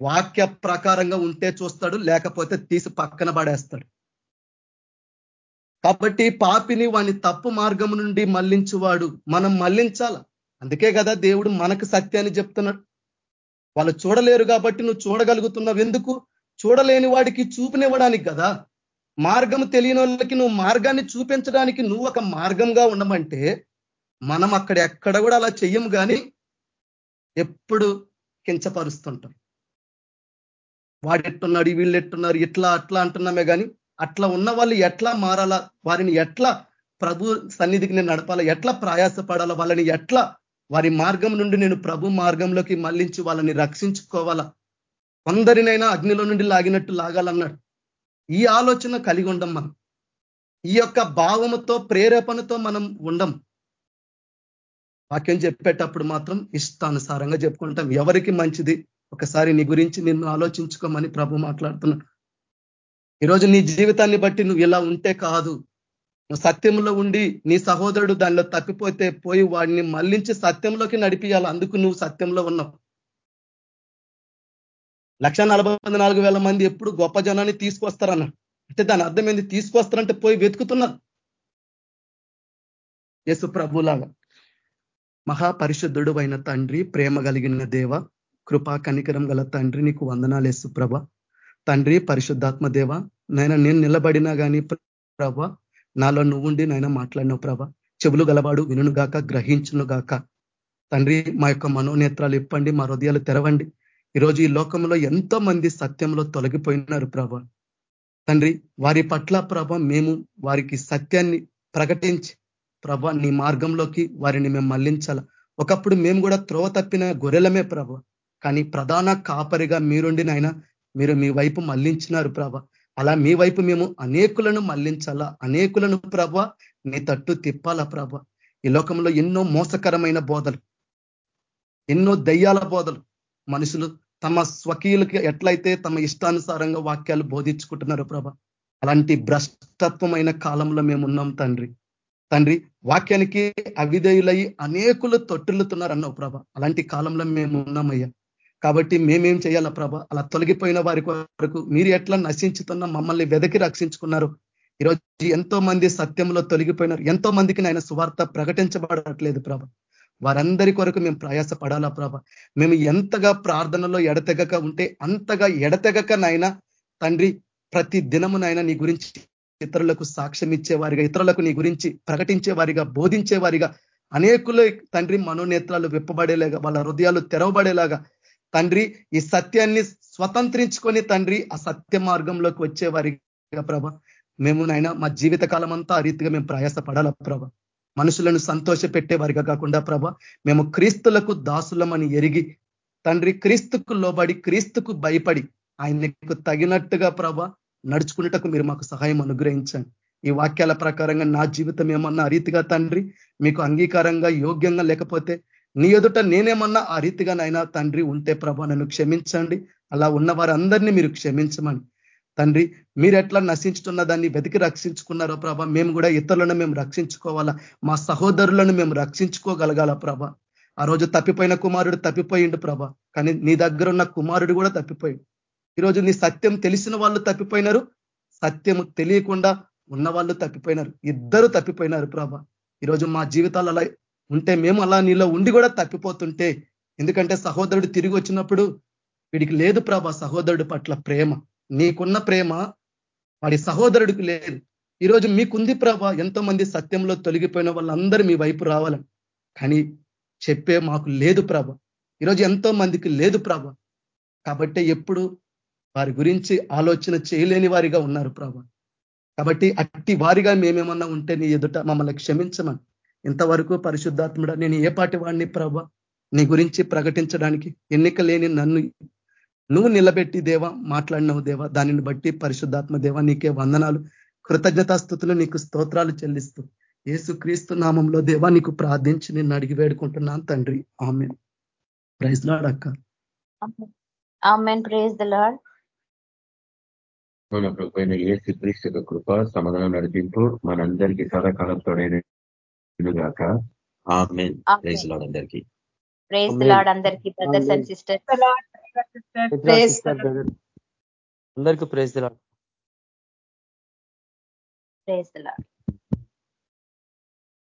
వాక్య ప్రకారంగా ఉంటే చూస్తాడు లేకపోతే తీసి పక్కన పడేస్తాడు. కాబట్టి పాపిని వాని తప్పు మార్గం నుండి మళ్ళించువాడు. మనం మళ్ళించాల. అందుకే కదా దేవుడు మనకు సత్యాన్ని చెప్తున్నాడు. వాళ్ళు చూడలేరు కాబట్టి నువ్వు చూడగలుగుతున్నావు. ఎందుకు? చూడలేని వాడికి చూపునివ్వడానికి కదా. మార్గం తెలియని వాళ్ళకి నువ్వు మార్గాన్ని చూపించడానికి నువ్వు ఒక మార్గంగా ఉండమంటే మనం అక్కడ ఎక్కడ కూడా అలా చెయ్యం కానీ ఎప్పుడు కించపరుస్తుంటాం. వాడెట్టున్నాడు వీళ్ళు ఎట్టున్నారు ఇట్లా అట్లా అంటున్నామే కానీ అట్లా ఉన్న వాళ్ళు ఎట్లా మారాలా? వారిని ఎట్లా ప్రభు సన్నిధికి నేను నడపాలా? ఎట్లా ప్రయాసపడాలా? వాళ్ళని ఎట్లా వారి మార్గం నుండి నేను ప్రభు మార్గంలోకి మళ్ళించి వాళ్ళని రక్షించుకోవాలా? కొందరినైనా అగ్నిలో నుండి లాగినట్టు లాగాలన్నాడు. ఈ ఆలోచన కలిగి ఉండం మనం. ఈ యొక్క భావముతో ప్రేరేపణతో మనం ఉండం. వాక్యం చెప్పేటప్పుడు మాత్రం ఇష్టానుసారంగా చెప్పుకుంటాం. ఎవరికి మంచిది? ఒకసారి నీ గురించి నిన్ను ఆలోచించుకోమని ప్రభు మాట్లాడుతున్నాడు. ఈరోజు నీ జీవితాన్ని బట్టి నువ్వు ఇలా ఉంటే కాదు. నువ్వు సత్యంలో ఉండి నీ సహోదరుడు దానిలో తప్పిపోతే పోయి వాడిని మళ్ళించి సత్యంలోకి నడిపియాలి. అందుకు నువ్వు సత్యంలో ఉన్నావు. లక్ష మంది ఎప్పుడు గొప్ప జనాన్ని తీసుకొస్తారన్న. అంటే దాని అర్థం ఏంది? తీసుకొస్తారంటే పోయి వెతుకుతున్నారు. యేసు ప్రభులాగా మహాపరిశుద్ధుడు అయిన తండ్రి ప్రేమ కలిగిన దేవ కృపా కనికరం గల తండ్రి నీకు వందనాలు యేసు ప్రభ. తండ్రి పరిశుద్ధాత్మ దేవ నైనా నేను నిలబడినా కానీ ప్రభ నాలో నువ్వుండి నాయన మాట్లాడినావు ప్రభ. చెవులు గలవాడు వినును గాక గ్రహించును గాక తండ్రి మా యొక్క మనోనేత్రాలు ఇప్పండి మా హృదయాలు తెరవండి. ఈరోజు ఈ లోకంలో ఎంతో మంది సత్యంలో తొలగిపోయినారు ప్రభ. తండ్రి వారి పట్ల ప్రభ మేము వారికి సత్యాన్ని ప్రకటించి ప్రభ నీ మార్గంలోకి వారిని మేము మళ్ళించాల ఒకప్పుడు మేము కూడా త్రోవ తప్పిన గొర్రెలమే ప్రభ. కానీ ప్రధాన కాపరిగా మీరుండి నాయన మీరు మీ వైపు మళ్ళించినారు ప్రభ. అలా మీ వైపు మేము అనేకులను మళ్ళించాలా అనేకులను ప్రభ నీ తట్టు తిప్పాలా ప్రభ? ఈ లోకంలో ఎన్నో మోసకరమైన బోధలు ఎన్నో దయ్యాల బోధలు మనుషులు తమ స్వకీయులకి ఎట్లయితే తమ ఇష్టానుసారంగా వాక్యాలు బోధించుకుంటున్నారు ప్రభ అలాంటి భ్రష్టత్వమైన కాలంలో మేము ఉన్నాం తండ్రి. తండ్రి వాక్యానికి అవిధేయులై అనేకులు తొట్టిల్లుతున్నారు అన్నావు ప్రభ. అలాంటి కాలంలో మేము ఉన్నామయ్యా. కాబట్టి మేమేం చేయాలా ప్రభ? అలా తొలగిపోయిన వారి వరకు మీరు ఎట్లా నశించుతున్న మమ్మల్ని వెదకి రక్షించుకున్నారు? ఈరోజు ఎంతో మంది సత్యంలో తొలగిపోయినారు. ఎంతో మందికి నాయన సువార్త ప్రకటించబడట్లేదు ప్రభ. వారందరి కొరకు మేము ప్రయాస పడాలా ప్రభ? మేము ఎంతగా ప్రార్థనలో ఎడతెగక ఉంటే అంతగా ఎడతెగక నాయన తండ్రి ప్రతి దినమునైనా నీ గురించి ఇతరులకు సాక్ష్యం ఇచ్చేవారిగా ఇతరులకు నీ గురించి ప్రకటించే వారిగా బోధించే వారిగా అనేకులు తండ్రి మనోనేత్రాలు విప్పబడేలాగా వాళ్ళ హృదయాలు తెరవబడేలాగా తండ్రి ఈ సత్యాన్ని స్వతంత్రించుకొని తండ్రి ఆ సత్య మార్గంలోకి వచ్చేవారిగా ప్రభ. మేము నైనా మా జీవిత కాలం అంతా ఆ రీతిగా మేము ప్రయాస పడాలా ప్రభ? మనుషులను సంతోష పెట్టేవారిగా కాకుండా ప్రభ మేము క్రీస్తులకు దాసులమని ఎరిగి తండ్రి క్రీస్తుకు లోబడి క్రీస్తుకు భయపడి ఆయనకు తగినట్టుగా ప్రభ నడుచుకునేటకు మీరు మాకు సహాయం అనుగ్రహించండి. ఈ వాక్యాల ప్రకారంగా నా జీవితం ఏమన్నా ఆ రీతిగా తండ్రి మీకు అంగీకారంగా యోగ్యంగా లేకపోతే నీ ఎదుట నేనేమన్నా ఆ రీతిగా నైనా తండ్రి ఉంటే ప్రభ నన్ను క్షమించండి. అలా ఉన్న వారందరినీ మీరు క్షమించమని తండ్రి మీరు ఎట్లా నశించుతున్న దాన్ని వెతికి రక్షించుకున్నారో ప్రభ? మేము కూడా ఇతరులను మేము రక్షించుకోవాలా? మా సహోదరులను మేము రక్షించుకోగలగాల ప్రభ? ఆ రోజు తప్పిపోయిన కుమారుడు తప్పిపోయిండు ప్రభ. కానీ నీ దగ్గర ఉన్న కుమారుడు కూడా తప్పిపోయిండు. ఈరోజు నీ సత్యం తెలిసిన వాళ్ళు తప్పిపోయినారు. సత్యము తెలియకుండా ఉన్న వాళ్ళు తప్పిపోయినారు. ఇద్దరు తప్పిపోయినారు ప్రభ. ఈరోజు మా జీవితాలు అలా ఉంటే మేము అలా నీలో ఉండి కూడా తప్పిపోతుంటే ఎందుకంటే సహోదరుడు తిరిగి వచ్చినప్పుడు వీడికి లేదు ప్రభ సహోదరుడి పట్ల ప్రేమ. నీకున్న ప్రేమ వాడి సహోదరుడికి లేదు. ఈరోజు మీకుంది ప్రభ ఎంతో మంది సత్యంలో తొలగిపోయిన వాళ్ళందరూ మీ వైపు రావాలని. కానీ చెప్పే మాకు లేదు ప్రభ. ఈరోజు ఎంతో మందికి లేదు ప్రభ. కాబట్టి ఎప్పుడు వారి గురించి ఆలోచన చేయలేని వారిగా ఉన్నారు ప్రభ. కాబట్టి అట్టి వారిగా మేమేమన్నా ఉంటే నీ ఎదుట మమ్మల్ని క్షమించమని. ఇంతవరకు పరిశుద్ధాత్ముడ నేను ఏ పాటి వాడిని ప్రభ నీ గురించి ప్రకటించడానికి ఎన్నిక లేని నన్ను నువ్వు నిలబెట్టి దేవ మాట్లాడినవు దేవ దానిని బట్టి పరిశుద్ధాత్మ దేవ నీకే వందనాలు. కృతజ్ఞతాస్థుతులు నీకు స్తోత్రాలు చెల్లిస్తూ ఏసు క్రీస్తు నామంలో దేవా నీకు ప్రార్థించి నిన్ను అడిగి వేడుకుంటున్నాను తండ్రి. ఆమె ప్రైజ్ లాడ్ అక్క. మన ప్రభుత్వ ఏసు క్రీస్తు కృప సమాధానం నడిపింపు మనందరికీ సదాకాలం తోడైన గాక ఆమె ప్రైజ్ లాడ్ అందరికీ. ప్రేజ్ లాడ్ అందరికీ బ్రదర్స్ అండ్ సిస్టర్స్. అందరికీ ప్రేజ్ లాడ్